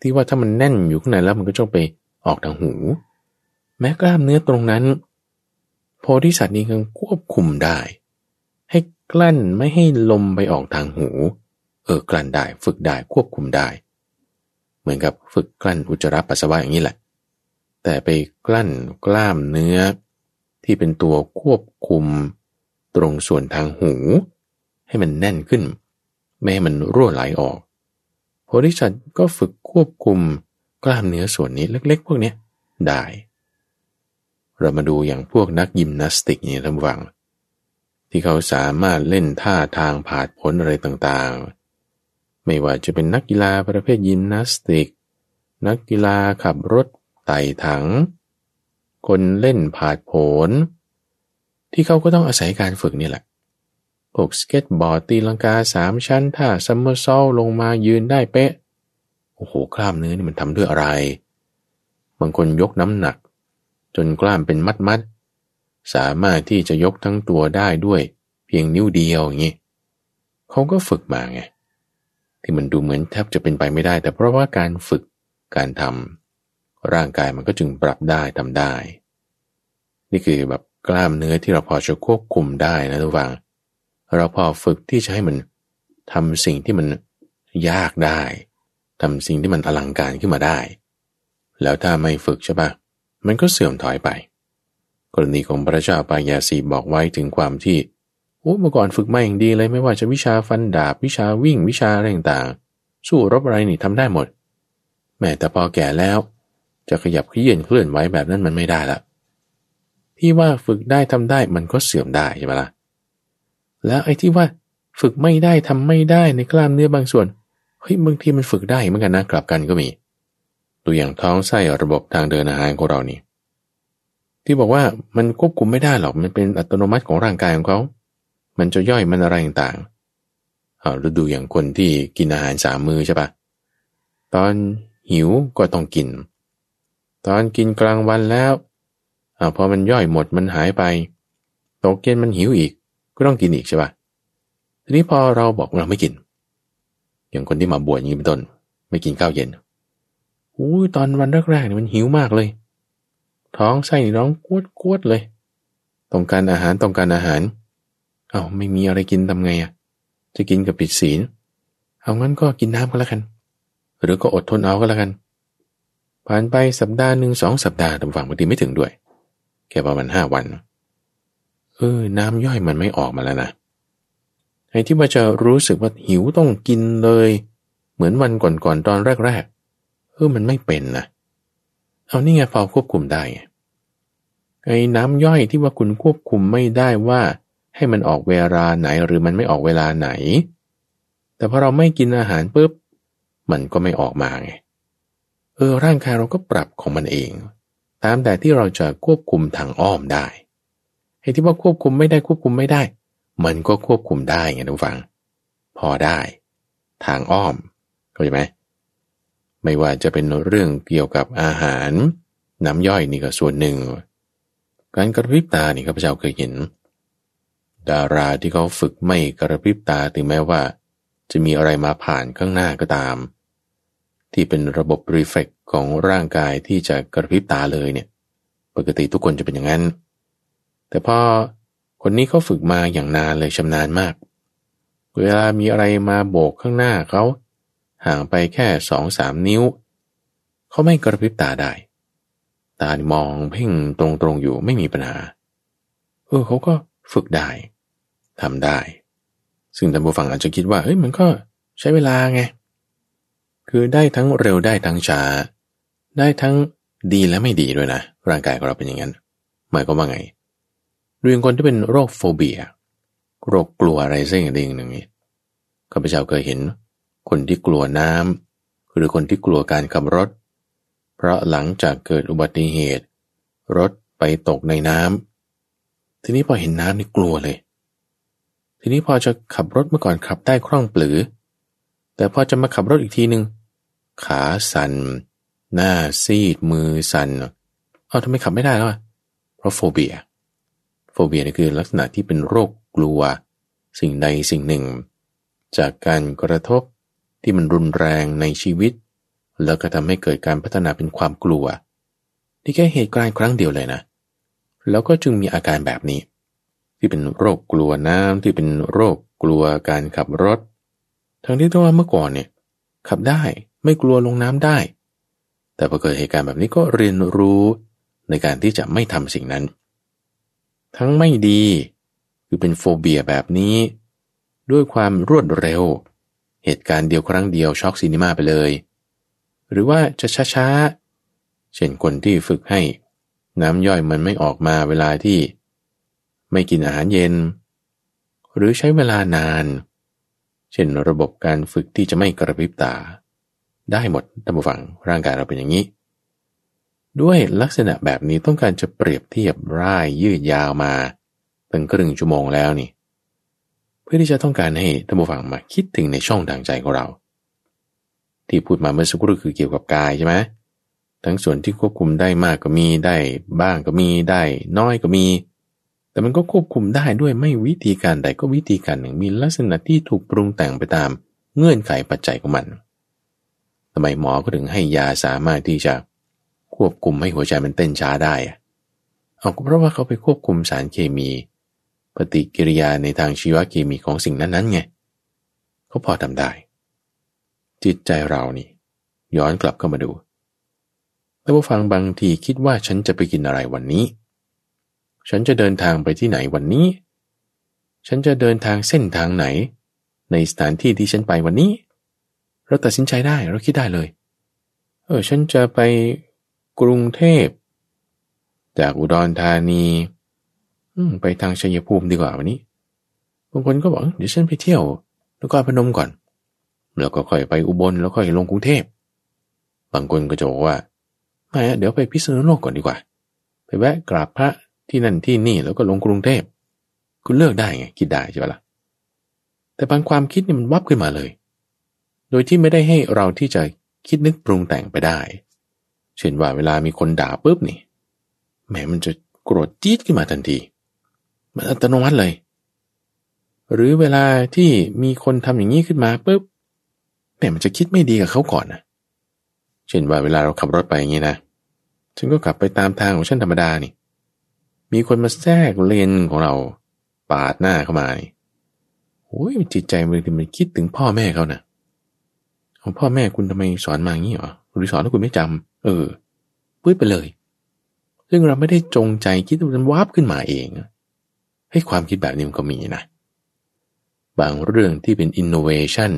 S1: ที่ว่าถ้ามันแน่นอยู่ข้างในแล้วมันก็จะไปออกทางหู แม้กล้ามเนื้อตรงนั้น โพธิสัตว์นี้ยังควบคุมได้ ให้กลั้นไม่ให้ลมไปออกทางหู เออกลั้นได้ฝึกได้ควบคุมได้ เหมือนกับฝึกกลั้นอุจจาระปัสสาวะอย่างนี้แหละ แต่ไปกลั้นกล้ามเนื้อที่เป็นตัวควบคุมตรงส่วนทางหู ให้มันแน่นขึ้น ไม่ให้มันรั่วไหลออกโพธิสัตว์ก็ฝึกควบคุมกล้ามเนื้อส่วนนี้เล็ก ๆ พวกนี้ได้ เรามาดูอย่างพวกนักยิมนาสติกเนี่ยท่านฟัง ที่เขาสามารถเล่นท่าทางผาดผลอะไรต่างๆ ไม่ว่าจะเป็นนักกีฬาประเภทยิมนาสติก นักกีฬาขับรถไต่ถัง คนเล่นผาดผลที่เขาก็ต้องอาศัยการฝึกนี่แหละ พวกสเก็ตบอร์ดตีลังกาสามชั้นท่าซัมเมอร์ซอลลงมายืนได้เป๊ะ โอ้โหกล้ามเนื้อนี่มันทำด้วยอะไร บางคนยกน้ำหนัก จนกล้ามเป็นมัดมัดสามารถที่จะยกทั้งตัวได้ด้วย เพียงนิ้วเดียวอย่างนี้เขาก็ฝึกมาไงที่มันดูเหมือนแทบจะเป็นไปไม่ได้ แต่เพราะว่าการฝึกการทำร่างกายมันก็จึงปรับได้ทำได้ นี่คือแบบกล้ามเนื้อที่เราพอจะควบคุมได้นะทุกฝัง เราพอฝึกที่จะให้มันทำสิ่งที่มันยากได้ทำสิ่งที่มันอลังการขึ้นมาได้ แล้วถ้าไม่ฝึกใช่ปะมันก็เสื่อมถอยไป กรณีของพระเจ้าปายาสีบอกไว้ถึงความที่โอ้เมื่อก่อนฝึกมาอย่างดีเลยไม่ว่าจะวิชาฟันดาบ วิชาวิ่งวิชาอะไรต่างๆสู้รบอะไรนี่ทำได้หมด แม้แต่พอแก่แล้ว จะขยับขยื่นเคลื่อนไหวแบบนั้นมันไม่ได้ละที่ว่าฝึกได้ทำได้มันก็เสื่อมได้ใช่ไหมละ่ะ แล้วไอ้ที่ว่าฝึกไม่ได้ทำไม่ได้ในกล้ามเนื้อบางส่วนเฮ้ยบางทีมันฝึกได้เหมือนกันนะกลับกันก็มีตัวอย่างท้องไส้ระบบทางเดินอาหารของเรานี่ที่บอกว่ามันควบคุมไม่ได้หรอกมันเป็นอัตโนมัติของร่างกายของเขา มันจะย่อยมันอะไรต่างๆเอาเราดูอย่างคนที่กินอาหารสามมือใช่ปะตอนหิวก็ต้องกิน ตอนกินกลางวันแล้วอพอมันย่อยหมดมันหายไปตกเย็นมันหิวอีก ก็ต้องกินอีกใช่ปะทีนี้พอเราบอกเราไม่กิน อย่างคนที่มาบวชอย่างนี้เป็นต้น ไม่กินข้าวเย็นอุ้ตอนวันแรกๆเนี่ยมันหิวมากเลย ท้องไส้ร้องกวดกวดเลย ต้องการอาหารต้องการอาหาร เอา้าไม่มีอะไรกินทำไงอะ่ะ จะกินกับปิดศีล เอางั้นก็กินน้ำก็แล้วกัน หรือก็อดทนเอาก็แล้วกัน ผ่านไปสัปดาห์หนึ่งสองสัปดาห์ตำฝั่งบางทีไม่ถึงด้วย แค่ประมาณห้าวันเเออ น้ำย่อยมันไม่ออกมาแล้วนะไอ้ที่ว่าจะรู้สึกว่าหิวต้องกินเลย เหมือนวันก่อนๆตอนแรกๆเออมันไม่เป็นนะเอานี่ไงพอควบคุมได้ไอ้น้ำย่อยที่ว่าคุณควบคุมไม่ได้ว่า ให้มันออกเวลาไหนหรือมันไม่ออกเวลาไหน แต่พอเราไม่กินอาหารปุ๊บมันก็ไม่ออกมาไงเออร่างกายเราก็ปรับของมันเอง ตามแต่ที่เราจะควบคุมทางอ้อมได้ ไอ้ที่ว่าควบคุมไม่ได้ควบคุมไม่ได้ มันก็ควบคุมได้ไงทุกฝัง พอได้ ทางอ้อมเข้าใจไหมไม่ว่าจะเป็นเรื่องเกี่ยวกับอาหาร น้ำย่อยนี่ก็ส่วนหนึ่ง การกระพริบตานี่ข้าพเจ้าเคยเห็น ดาราที่เขาฝึกไม่กระพริบตาถึงแม้ว่า จะมีอะไรมาผ่านข้างหน้าก็ตาม ที่เป็นระบบรีเฟกของร่างกายที่จะกระพริบตาเลยเนี่ย ปกติทุกคนจะเป็นอย่างนั้น แต่พอคนนี้เขาฝึกมาอย่างนานเลยชำนาญมาก เวลามีอะไรมาโบกข้างหน้าเขาห่างไปแค่สองสามนิ้ว เขาไม่กระพริบตาได้ ตามองเพ่งตรงๆอยู่ไม่มีปัญหา เออเขาก็ฝึกได้ทำได้ ซึ่งท่านผู้ฟังอาจจะคิดว่าเฮ้ยมันก็ใช้เวลาไง คือได้ทั้งเร็วได้ทั้งช้า ได้ทั้งดีและไม่ดีด้วยนะ ร่างกายของเราเป็นอย่างนั้น หมายความว่าไง เรื่องคนที่เป็นโรคโฟเบีย โรคกลัวอะไรสักอย่างหนึ่งนี่ข้าพเจ้าเคยเห็น คนที่กลัวน้ำหรือคนที่กลัวการขับรถ เพราะหลังจากเกิดอุบัติเหตุ รถไปตกในน้ำทีนี้พอเห็นน้ำนี่กลัวเลย ทีนี้พอจะขับรถเมื่อก่อนขับได้คล่องปลือ แต่พอจะมาขับรถอีกทีหนึ่งขาสัน่นหน้าซีดมือสัน่นเอาทำไมขับไม่ได้แล้วเพราะโฟเบีย โฟเบียนี่คือลักษณะที่เป็นโรคกลัว สิ่งใดสิ่งหนึ่ง จากการกระทบที่มันรุนแรงในชีวิต แล้วก็ทำให้เกิดการพัฒนาเป็นความกลัว นี่แค่เหตุการณ์ครั้งเดียวเลยนะ แล้วก็จึงมีอาการแบบนี้ ที่เป็นโรคกลัวน้ำที่เป็นโรคกลัวการขับรถ ทั้งที่ตัวเมื่อก่อนเนี่ยขับได้ไม่กลัวลงน้ำได้ แต่พอเกิดเหตุการณ์แบบนี้ก็เรียนรู้ในการที่จะไม่ทำสิ่งนั้น ทั้งไม่ดี คือเป็นโฟเบียแบบนี้ ด้วยความรวดเร็ว เหตุการณ์เดียวครั้งเดียวช็อกซีนิมาไปเลย หรือว่าจะช้าๆ เช่นคนที่ฝึกให้ น้ำย่อยมันไม่ออกมาเวลาที่ ไม่กินอาหารเย็น หรือใช้เวลานาน เช่นระบบการฝึกที่จะไม่กระพริบตา ได้หมดท่านผู้ฟังร่างกายเราเป็นอย่างนี้ ด้วยลักษณะแบบนี้ต้องการจะเปรียบเทียบร่ายยืดยาวมาเป็นครึ่งชั่วโมงแล้วนี่ เพื่อที่จะต้องการให้ท่านผู้ฟังมาคิดถึงในช่องทางใจของเรา ที่พูดมาเมื่อสักครู่คือเกี่ยวกับกายใช่ไหมทั้งส่วนที่ควบคุมได้มากก็มีได้บ้างก็มีได้น้อยก็มี แต่มันก็ควบคุมได้ด้วยไม่วิธีการใดก็วิธีการหนึ่งมีลักษณะที่ถูกปรุงแต่งไปตามเงื่อนไขปัจจัยของมันทำไมหมอก็ถึงให้ยาสามารถที่จะ ควบคุมให้หัวใจมันเต้นช้าได้เอาเพราะว่าเขาไปควบคุมสารเคมี ปฏิกิริยาในทางชีวเคมีของสิ่งนั้นๆไงเขาพอทำได้ จิตใจเรานี่ ย้อนกลับเข้ามาดูแล้วผู้ฟังบางทีคิดว่าฉันจะไปกินอะไรวันนี้ ฉันจะเดินทางไปที่ไหนวันนี้ ฉันจะเดินทางเส้นทางไหน ในสถานที่ที่ฉันไปวันนี้ เราตัดสินใจได้เราคิดได้เลย เออ ฉันจะไป กรุงเทพ จากอุดรธานีไปทางชัยภูมิดีกว่าวันนี้บางคนก็บอกเดี๋ยวฉันไปเที่ยวแล้วก็พนมก่อน แล้วก็ค่อยไปอุบลแล้วค่อยลงกรุงเทพบางคนก็จะบอกว่าไม่เดี๋ยวไปพิษณุโลกก่อนดีกว่า ไปแวะกราบพระที่นั่นที่นี่แล้วก็ลงกรุงเทพคุณเลือกได้ไงคิดได้ใช่ไหมละ่ะแต่บางความคิดนี่มันวับขึ้นมาเลย โดยที่ไม่ได้ให้เราที่จะคิดนึกปรุงแต่งไปได้ เช่นว่าเวลามีคนด่าปุ๊บนี่แหมมันจะโกรธจี๊ดขึ้นมาทันที มันอัตโนมัติเลย หรือเวลาที่มีคนทำอย่างนี้ขึ้นมาปุ๊บแหมมันจะคิดไม่ดีกับเขาก่อนนะเช่นว่าเวลาเราขับรถไปอย่างนี้นะฉันก็ขับไปตามทางของฉันธรรมดานี่ มีคนมาแทรกเลนของเรา ปาดหน้าเข้ามานี่โอ้ยจิตใจมันมันคิดถึงพ่อแม่เขานะ่ะของพ่อแม่คุณทำไมสอนมาอย่างนี้หรอหรือสอนแล้วคุณไม่จำ เออปื้ดไปเลย ซึ่งเราไม่ได้จงใจคิดมันวาบขึ้นมาเอง ให้ความคิดแบบนี้มันก็มีนะ บางเรื่องที่เป็นอินโนเวชัน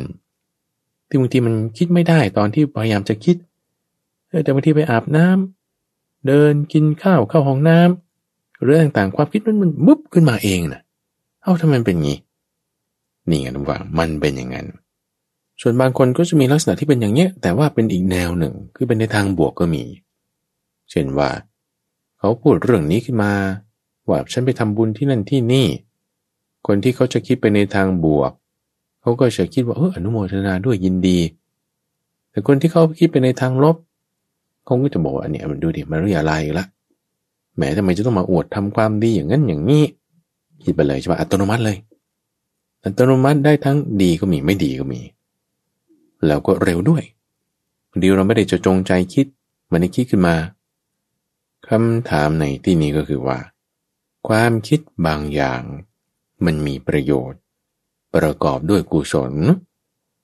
S1: ที่บางทีมันคิดไม่ได้ตอนที่พยายามจะคิด แต่บางทีไปอาบน้ำเดินกินข้าวเข้าห้องน้ำเรื่องต่างๆความคิดมันมันมุบขึ้นมาเองนะเอ้าทำไมเป็นงี้ นี่ไงทุกฝังมันเป็นอย่างนั้น ส่วนบางคนก็จะมีลักษณะที่เป็นอย่างเนี้ย แต่ว่าเป็นอีกแนวหนึ่ง คือเป็นในทางบวกก็มี เช่นว่า เขาพูดเรื่องนี้ขึ้นมา ว่าฉันไปทำบุญที่นั่นที่นี่ คนที่เขาจะคิดไปในทางบวก เขาก็จะคิดว่าเอออนุโมทนาด้วยยินดี แต่คนที่เขาคิดไปในทางลบเขาก็จะบอกว่าเนี่ยมันดูดิมันเรียอะไรละแหมทำไมจะต้องมาอวดทำความดีอย่างนั้นอย่างนี้คิดไปเลยใช่ไหมอัตโนมัติเลย อัตโนมัติได้ทั้งดีก็มีไม่ดีก็มี แล้วก็เร็วด้วยเดียวเราไม่ได้จะจงใจคิด มันได้คิดขึ้นมาคำถามในที่นี้ก็คือว่า ความคิดบางอย่างมันมีประโยชน์ ประกอบด้วยกุศล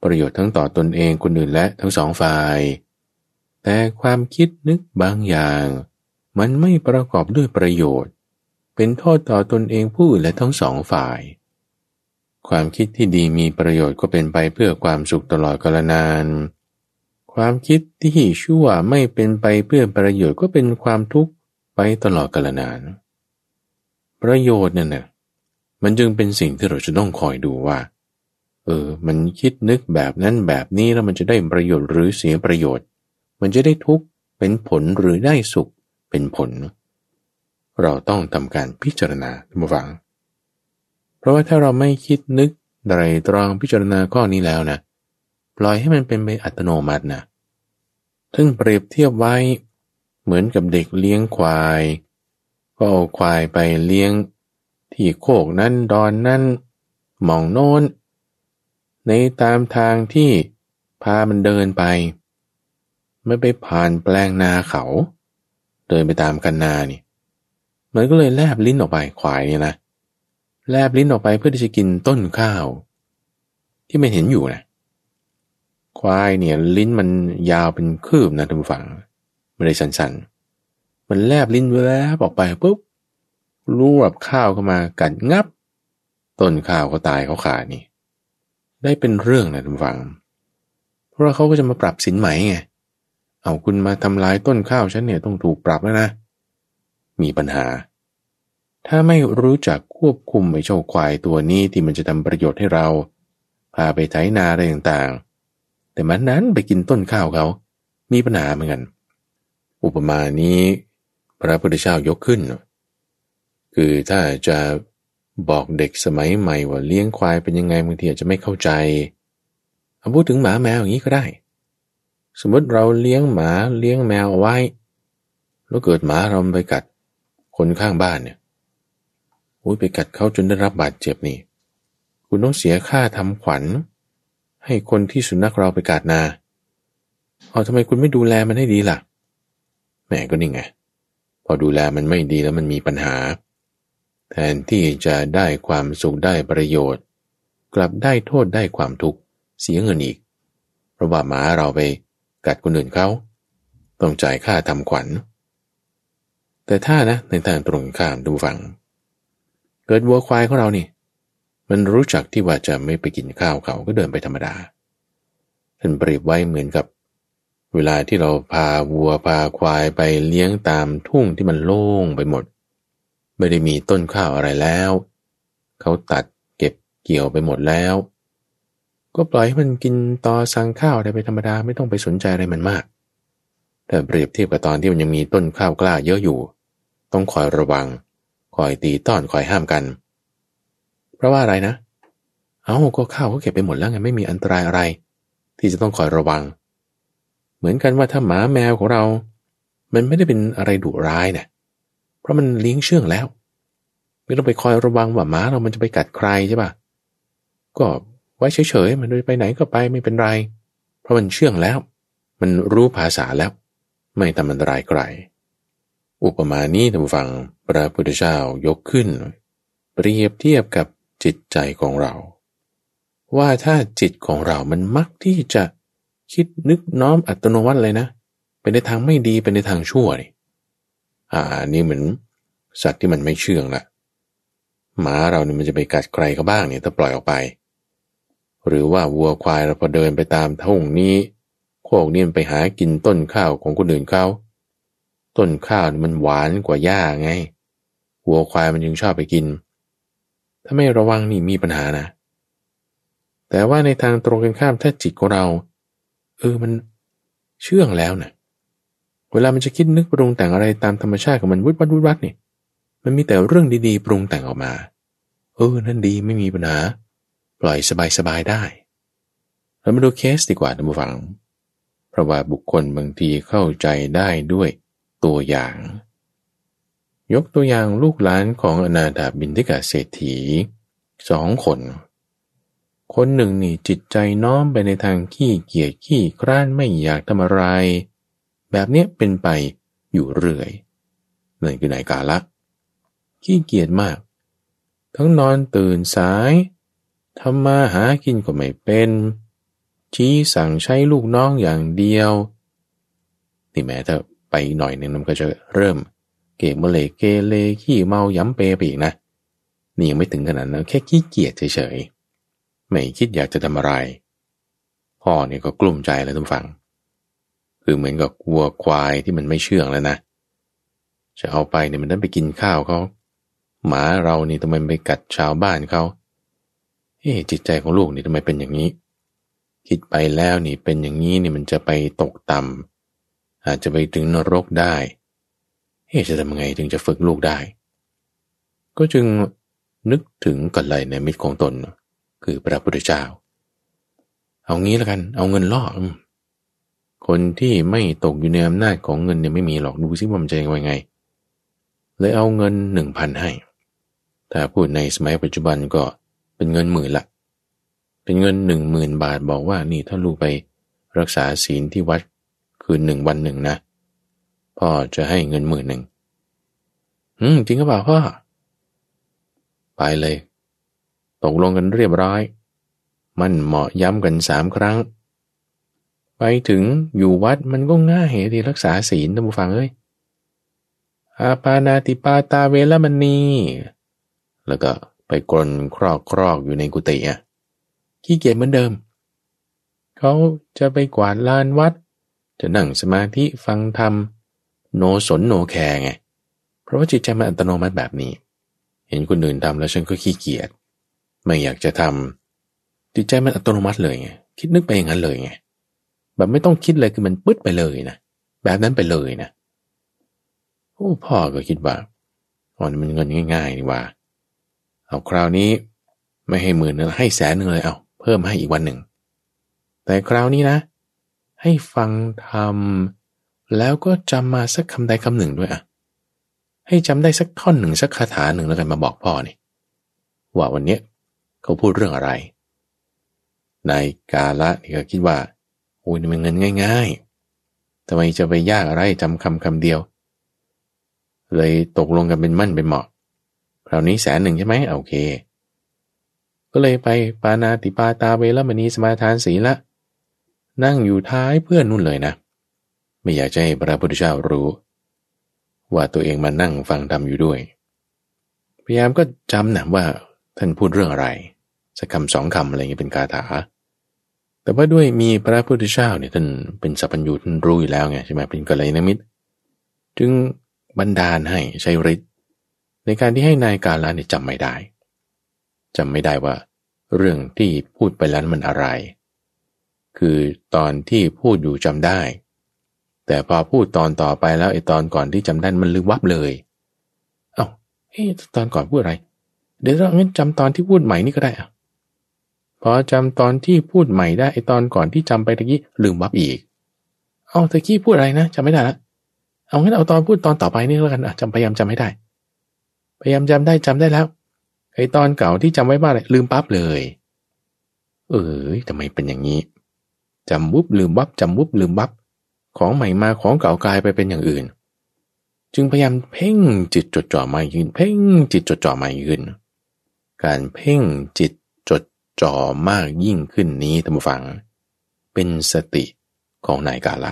S1: ประโยชน์ทั้งต่อตนเองคนอื่นและทั้งสองฝ่าย แต่ความคิดนึกบางอย่าง มันไม่ประกอบด้วยประโยชน์ เป็นโทษต่อตนเองผู้และทั้งสองฝ่าย ความคิดที่ดีมีประโยชน์ก็เป็นไปเพื่อความสุขตลอดกาลนาน ความคิดที่ชั่วไม่เป็นไปเพื่อประโยชน์ก็เป็นความทุกข์ไปตลอดกาลนาน ประโยชน์นั่นน่ะมันจึงเป็นสิ่งที่เราจะต้องคอยดูว่า เออ มันคิดนึกแบบนั้นแบบนี้แล้วมันจะได้ประโยชน์หรือเสียประโยชน์ มันจะได้ทุกข์เป็นผลหรือได้สุขเป็นผล เราต้องทำการพิจารณาทุกฝัง เพราะว่าถ้าเราไม่คิดนึกไตรตรองพิจารณาข้อนี้แล้วนะปล่อยให้มันเป็นไปอัตโนมัตินะซึ่งเปรียบเทียบไว้เหมือนกับเด็กเลี้ยงควาย ก็เอาควายไปเลี้ยง ที่โคกนั้นดอนนั้นมองโน้น ในตามทางที่พามันเดินไป ไม่ไปผ่านแปลงนาเขา เดินไปตามกันนานี่ มันก็เลยแลบลิ้นออกไปควายเนี่ยนะ แลบลิ้นออกไปเพื่อที่จะกินต้นข้าว ที่ไม่เห็นอยู่นะควายเนี่ยลิ้นมันยาวเป็นคืบนะทุกฝังไม่ได้สันๆ มันแลบลิ้นแวบออกไปปุ๊บรูบข้าวเข้ามากัดงับ ต้นข้าวก็ตายเขาขาดนี่ ได้เป็นเรื่องนะทุกฝังเพราะเขาก็จะมาปรับสินไหมไงเอาคุณมาทำลายต้นข้าวฉันเนี่ยต้องถูกปรับแล้วนะ มีปัญหา ถ้าไม่รู้จักควบคุมไอ้เจ้าควายตัวนี้ที่มันจะทำประโยชน์ให้เรา พาไปไถนาอะไรต่างๆ แต่มันนั้นไปกินต้นข้าวเขา มีปัญหาเหมือนกัน อุปมานี้ พระพุทธเจ้ายกขึ้น คือถ้าจะบอกเด็กสมัยใหม่ว่าเลี้ยงควายเป็นยังไงบางทีอาจจะไม่เข้าใจเอาพูดถึงหมาแมวอย่างนี้ก็ได้ สมมติเราเลี้ยงหมาเลี้ยงแมวเอาไว้ แล้วเกิดหมาเราไปกัด คนข้างบ้านเนี่ย อุ้ยไปกัดเขาจนได้รับบาดเจ็บนี่ คุณต้องเสียค่าทำขวัญ ให้คนที่สุนัขเราไปกัดนาเอาทำไมคุณไม่ดูแลมันให้ดีล่ะแม่ก็นี่ไง พอดูแลมันไม่ดีแล้วมันมีปัญหา แทนที่จะได้ความสุขได้ประโยชน์ กลับได้โทษได้ความทุกข์เสียเงินอีก เพราะว่าหมาเราไปกัดคนอื่นเขาต้องจ่ายค่าทำขวัญ แต่ถ้านะในทางตรงข้ามดูฟังเกิดวัวควายของเรานี่ มันรู้จักที่ว่าจะไม่ไปกินข้าวเขาก็เดินไปธรรมดาท่านเปรียบไว้เหมือนกับ เวลาที่เราพาวัวพาควายไปเลี้ยงตามทุ่งที่มันโล่งไปหมด ไม่ได้มีต้นข้าวอะไรแล้ว เขาตัดเก็บเกี่ยวไปหมดแล้ว ก็ปล่อยให้มันกินตอสังข้าวได้ไปธรรมดาไม่ต้องไปสนใจอะไรมันมาก แต่เปรียบเทียบกับตอนที่มันยังมีต้นข้าวกล้าเยอะอยู่ ต้องคอยระวัง คอยตีต้อนคอยห้ามกัน เพราะว่าอะไรนะ เอาก็ข้าวเขาเก็บไปหมดแล้วไงไม่มีอันตรายอะไร ที่จะต้องคอยระวัง เหมือนกันว่าถ้าหมาแมวของเรา มันไม่ได้เป็นอะไรดุร้ายนะเพราะมันเลี้ยงเชื่องแล้ว ไม่ต้องไปคอยระวังว่าหมาเรามันจะไปกัดใครใช่ปะก็ไว้เฉยๆมันไปไหนก็ไปไม่เป็นไร เพราะมันเชื่องแล้ว มันรู้ภาษาแล้ว ไม่ทำอันตรายใครอุปมานี้ท่านฟัง พระพุทธเจ้ายกขึ้น เปรียบเทียบกับจิตใจของเรา ว่าถ้าจิตของเรามันมักที่จะคิดนึกน้อมอัตโนมัติเลยนะเป็นในทางไม่ดีเป็นในทางชั่วนี่อ่านี่เหมือนสัตว์ที่มันไม่เชื่องละหมาเราเนี่ยมันจะไปกัดใครเขาบ้างเนี่ยถ้าปล่อยออกไป หรือว่าวัวควายเราพอเดินไปตามทุ่งนี้โคกนี่มันไปหากินต้นข้าวของคนอื่นเขาต้นข้าวมันหวานกว่าหญ้าไง วัวควายมันยังชอบไปกิน ถ้าไม่ระวังนี่มีปัญหานะ แต่ว่าในทางตรงกันข้ามถ้าจิตของเรา เออมันเชื่องแล้วนะเวลามันจะคิดนึกปรุงแต่งอะไรตามธรรมชาติของมันวุดวัดวุดวัดนี่ มันมีแต่เรื่องดีๆ ปรุงแต่งออกมา เออ นั่นดีไม่มีปัญหา ปล่อยสบายๆได้เรามาดูเคสดีกว่าท่านผู้ฟัง เพราะว่าบุคคลบางทีเข้าใจได้ด้วยตัวอย่าง ยกตัวอย่างลูกหลานของอนาถาบินทิกาเศรษฐีสองคน คนหนึ่งนี่จิตใจน้อมไปในทางขี้เกียจขี้คร้านไม่อยากทำอะไร แบบนี้เป็นไปอยู่เรื่อยนั่นคือไหนกาละขี้เกียจมาก ทั้งนอนตื่นสายทำมาหากินก็ไม่เป็น ชี้สั่งใช้ลูกน้องอย่างเดียว นี่แม้ถ้าไปหน่อยหนึ่งมันก็จะเริ่ม เกเมเลเกเลขี้เมาย้ำเปไปอีกนะ นี่ยังไม่ถึงขนาดนั้นแค่ขี้เกียจเฉยไม่คิดอยากจะทำอะไร พ่อเนี่ยก็กลุ้มใจแล้วทุกฝัง คือเหมือนกับวัวควายที่มันไม่เชื่องแล้วนะ จะเอาไปเนี่ยมันต้องไปกินข้าวเขาหมาเรานี่ทำไมไปกัดชาวบ้านเขาเอ๊จิตใจของลูกนี่ทำไมเป็นอย่างนี้ คิดไปแล้วนี่เป็นอย่างนี้นี่มันจะไปตกต่ำอาจจะไปถึงนรกได้ เอ๊จะทำยังไงถึงจะฝึกลูกได้ ก็จึงนึกถึงกัลยในมิตรของตน คือพระพุทธเจ้า เอางี้แล้วกัน เอาเงินล่อคนที่ไม่ตกอยู่ในอำนาจของเงินเนี่ยไม่มีหรอกดูซิว่ามันจะยังไง เลยเอาเงินหนึ่งพันให้ถ้าพูดในสมัยปัจจุบันก็เป็นเงินหมื่นละ เป็นเงินหนึ่งหมื่นบาทบอกว่านี่ถ้าลูกไปรักษาศีลที่วัดคืนหนึ่งวันหนึ่งนะ พ่อจะให้เงินหมื่นหนึ่งอืมจริงหรือเปล่าพ่อ ไปเลย ตกลงกันเรียบร้อย มันเหมาะย้ำกันสามครั้ง ไปถึงอยู่วัดมันก็ง่ายที่รักษาศีลท่านผู้ฟังเอ้ยอาปานาติปาตาเวลมณีแล้วก็ไปกลนครอกครอกอยู่ในกุฏิอะขี้เกียจเหมือนเดิม เขาจะไปกวาดลานวัด จะนั่งสมาธิฟังธรรม โนสนโนแคร์ไง เพราะว่าจิตใจมันอัตโนมัติแบบนี้ เห็นคนอื่นทำแล้วฉันก็ขี้เกียจไม่อยากจะทำจิตใจมันอัตโนมัติเลยไงคิดนึกไปอย่างนั้นเลยไงแบบไม่ต้องคิดเลยคือมันปึ๊ดไปเลยนะแบบนั้นไปเลยนะโอ้พ่อก็คิดว่าอ๋อมันเงินง่ายๆนี่ว่า เอาคราวนี้ไม่ให้หมื่นนึงให้แสนหนึ่งเลยเอาเพิ่มให้อีกวันหนึ่ง แต่คราวนี้นะ ให้ฟังธรรม แล้วก็จำมาสักคำใดคำหนึ่งด้วยอะให้จำได้สักท่อนหนึ่งสักคาถาหนึ่งแล้วกันมาบอกพ่อนี่ว่าวันนี้เขาพูดเรื่องอะไร นายกาละนี่ก็คิดว่าโอ้ยมันเงินง่ายๆทำไมจะไปยากอะไรจำคำคำเดียว เลยตกลงกันเป็นมั่นเป็นเหมาะคราวนี้แสนหนึ่งใช่ไหมโอเค ก็เลยไปปานาติปาตาเวลมณีสมาทานศีละ นั่งอยู่ท้ายเพื่อนนู่นเลยนะ ไม่อยากจะให้พระพุทธเจ้ารู้ ว่าตัวเองมานั่งฟังธรรมอยู่ด้วย พยายามก็จำนะว่าท่านพูดเรื่องอะไรสักคำสองคำอะไรเงี้ยเป็นคาถา แต่ว่าด้วยมีพระพุทธเจ้าเนี่ยท่านเป็นสัพพัญญูท่านรู้อยู่แล้วไงใช่ไหมเป็นกัลยาณมิตร จึงบันดาลให้ใช้ฤทธิ์ในการที่ให้นายกาลาเนี่ยจำไม่ได้จำไม่ได้ว่า เรื่องที่พูดไปแล้วมันอะไร คือตอนที่พูดอยู่จำได้ แต่พอพูดตอนต่อไปแล้วไอ้ตอนก่อนที่จำได้มันลืมวับเลยเอา้าเฮ้ตอนก่อนพูดอะไร เดี๋ยวเรางั้นจำตอนที่พูดใหม่นี่ก็ได้อะพอจำตอนที่พูดใหม่ได้ไอ้ตอนก่อนที่จำไปตะกี้ลืมวับอีก เอาตะกี้พูดอะไรนะจำไม่ได้ละเอางั้นเอาตอนพูดตอนต่อไปนี่แล้วกันอะจำพยายามจำให้ได้ พยายามจำได้จำได้แล้วไอ้ตอนเก่าที่จำไว้บ้างเลยลืมปั๊บเลย เออทำไมเป็นอย่างนี้จำวุบลืมวับจำวุบลืมวับ ของใหม่มาของเก่ากลายไปเป็นอย่างอื่น จึงพยายามเพ่งจิตจดจ่อมายืนเพ่งจิตจดจ่อมายืนการเพ่งจิตจดจ่อมากยิ่งขึ้นนี้ท่านผู้ฟัง เป็นสติของนายกาละ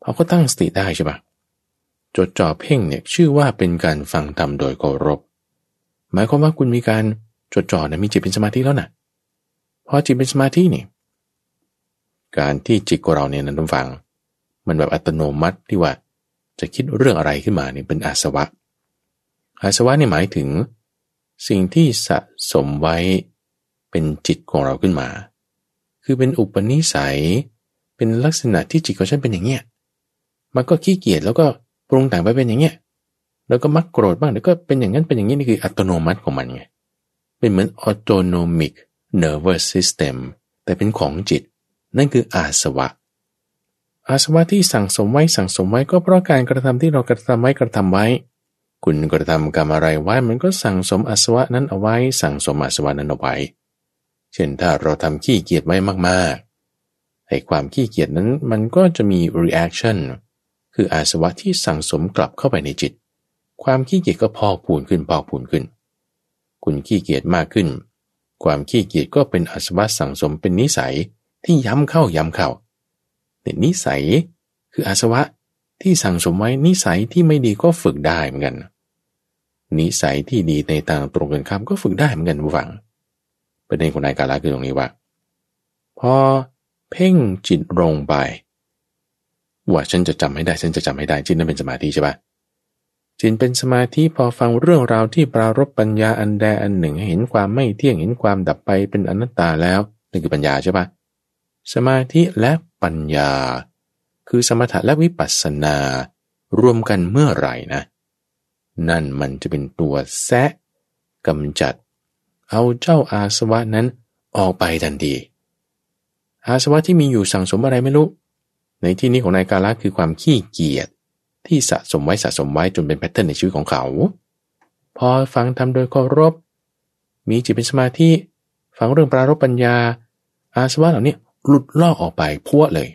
S1: เพอก็ตั้งสติได้ใช่ปะจดจ่อเพ่งเนี่ยชื่อว่าเป็นการฟังธรรมโดยเคารพ หมายความว่าคุณมีการจดจ่อนะมีจิตเป็นสมาธิแล้วนะพอจิตเป็นสมาธินี่ การที่จิตของเราเนี่ยนั้นท่านฟัง มันแบบอัตโนมัติที่ว่า จะคิดเรื่องอะไรขึ้นมาเนี่ยเป็นอาสวะ อาสวะนี่หมายถึง สิ่งที่สะสมไว้เป็นจิตของเราขึ้นมา คือเป็นอุปนิสัย เป็นลักษณะที่จิตของฉันเป็นอย่างเงี้ย มันก็ขี้เกียจแล้วก็ปรุงแต่งไปเป็นอย่างเงี้ย แล้วก็มักโกรธบ้างแล้วก็เป็นอย่างนั้นเป็นอย่างนี้นี่คืออัตโนมัติของมันไง เป็นเหมือน autonomic nervous system แต่เป็นของจิต นั่นคืออาสวะ อาสวะที่สั่งสมไว้สั่งสมไว้ก็เพราะการกระทำที่เรากระทำไว้กระทำไว้ คุณกระทำกรรมอะไรไว้มันก็สั่งสมอาสวะนั้นเอาไว้ สั่งสมอาสวะนั้นเอาไว้ เช่นถ้าเราทำขี้เกียจไว้มากๆไอ้ความขี้เกียจนั้นมันก็จะมี reaction คืออาสวะที่สั่งสมกลับเข้าไปในจิต ความขี้เกียจก็พอกพูนขึ้นพอกพูนขึ้น คุณขี้เกียจมากขึ้น ความขี้เกียจก็เป็นอาสวะสั่งสมเป็นนิสัยที่ย้ำเข้าย้ำเข้า เนี่ยนิสัยคืออาสวะที่สั่งสมไว้นิสัยที่ไม่ดีก็ฝึกได้เหมือนกัน นิสัยที่ดีในทางตรงกันข้ามก็ฝึกได้เหมือนกันผู้ฟังประเด็นของนายกาละคือตรงนี้ว่า พอเพ่งจิตลงไปว่าฉันจะจำให้ได้ฉันจะจำให้ได้จิตนั้นเป็นสมาธิใช่ปะจิตเป็นสมาธิพอฟังเรื่องราวที่ปรารบปัญญาอันใดอันหนึ่งให้เห็นความไม่เที่ยงเห็นความดับไปเป็นอนัตตาแล้วนั่นคือปัญญาใช่ปะ สมาธิและปัญญา คือสมถะและวิปัสสนา รวมกันเมื่อไหร่นะ นั่นมันจะเป็นตัวแซะกำจัด เอาเจ้าอาสวะนั้นออกไปทันทีอาสวะที่มีอยู่สั่งสมอะไรไม่รู้ ในที่นี้ของนายกาละคือความขี้เกียจที่สะสมไว้สะสมไว้จนเป็นแพทเทิร์นในชีวิตของเขา พอฟังทำโดยเคารพ มีจิตเป็นสมาธิ ฟังเรื่องปรารบปัญญา อาสวะเหล่านี้ หลุดลอกออกไปพัวเลย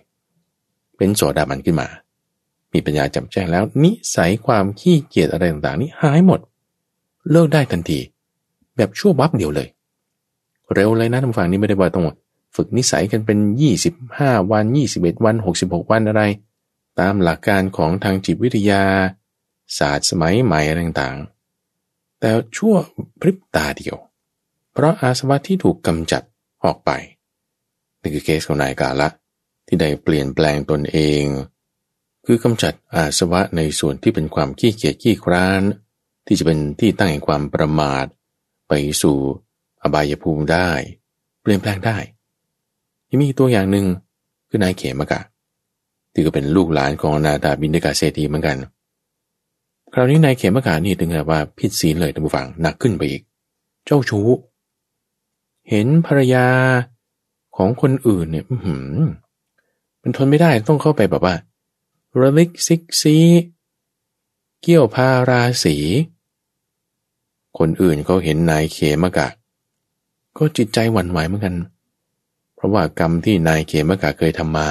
S1: เป็นโสดาบันขึ้นมา มีปัญญาจำแจ้งแล้ว นิสัยความขี้เกียจอะไรต่างๆ นี้หายหมด เลิกได้ทันที แบบชั่ววับเดียวเลย เร็วเลยนะท่านฝั่งนี้ไม่ได้ว่าต้องฝึกนิสัยกันเป็น 25 วัน 21 วัน 66 วันอะไร ตามหลักการของทางจิตวิทยา ศาสตร์สมัยใหม่อะไรต่างๆ แต่ชั่วพริบตาเดียว เพราะอาสวะที่ถูกกำจัดออกไป นี่คือเคสของนายกาละ ที่ได้เปลี่ยนแปลงตนเอง คือกำจัดอาสวะในส่วนที่เป็นความขี้เกียจขี้คร้าน ที่จะเป็นที่ตั้งแห่งความประมาท ไปสู่อบายภูมิได้ เปลี่ยนแปลงได้ยังมีตัวอย่างหนึ่งคือนายเขมกะที่ก็เป็นลูกหลานของนาตาบินเดกาเศรษฐีเหมือนกัน คราวนี้นายเขมกะนี่ถึงกับว่าพิษศีลเลยท่านผู้ฟังหนักขึ้นไปอีก เจ้าชู้ เห็นภรรยา ของคนอื่นเนี่ยหืมมันทนไม่ได้ต้องเข้าไปแบบว่าระลิกซิกซีเกี่ยวพาราสี คนอื่นเขาเห็นนายเขมกะ ก็จิตใจหวั่นไหวเหมือนกัน เพราะว่ากรรมที่นายเขมกะเคยทำมา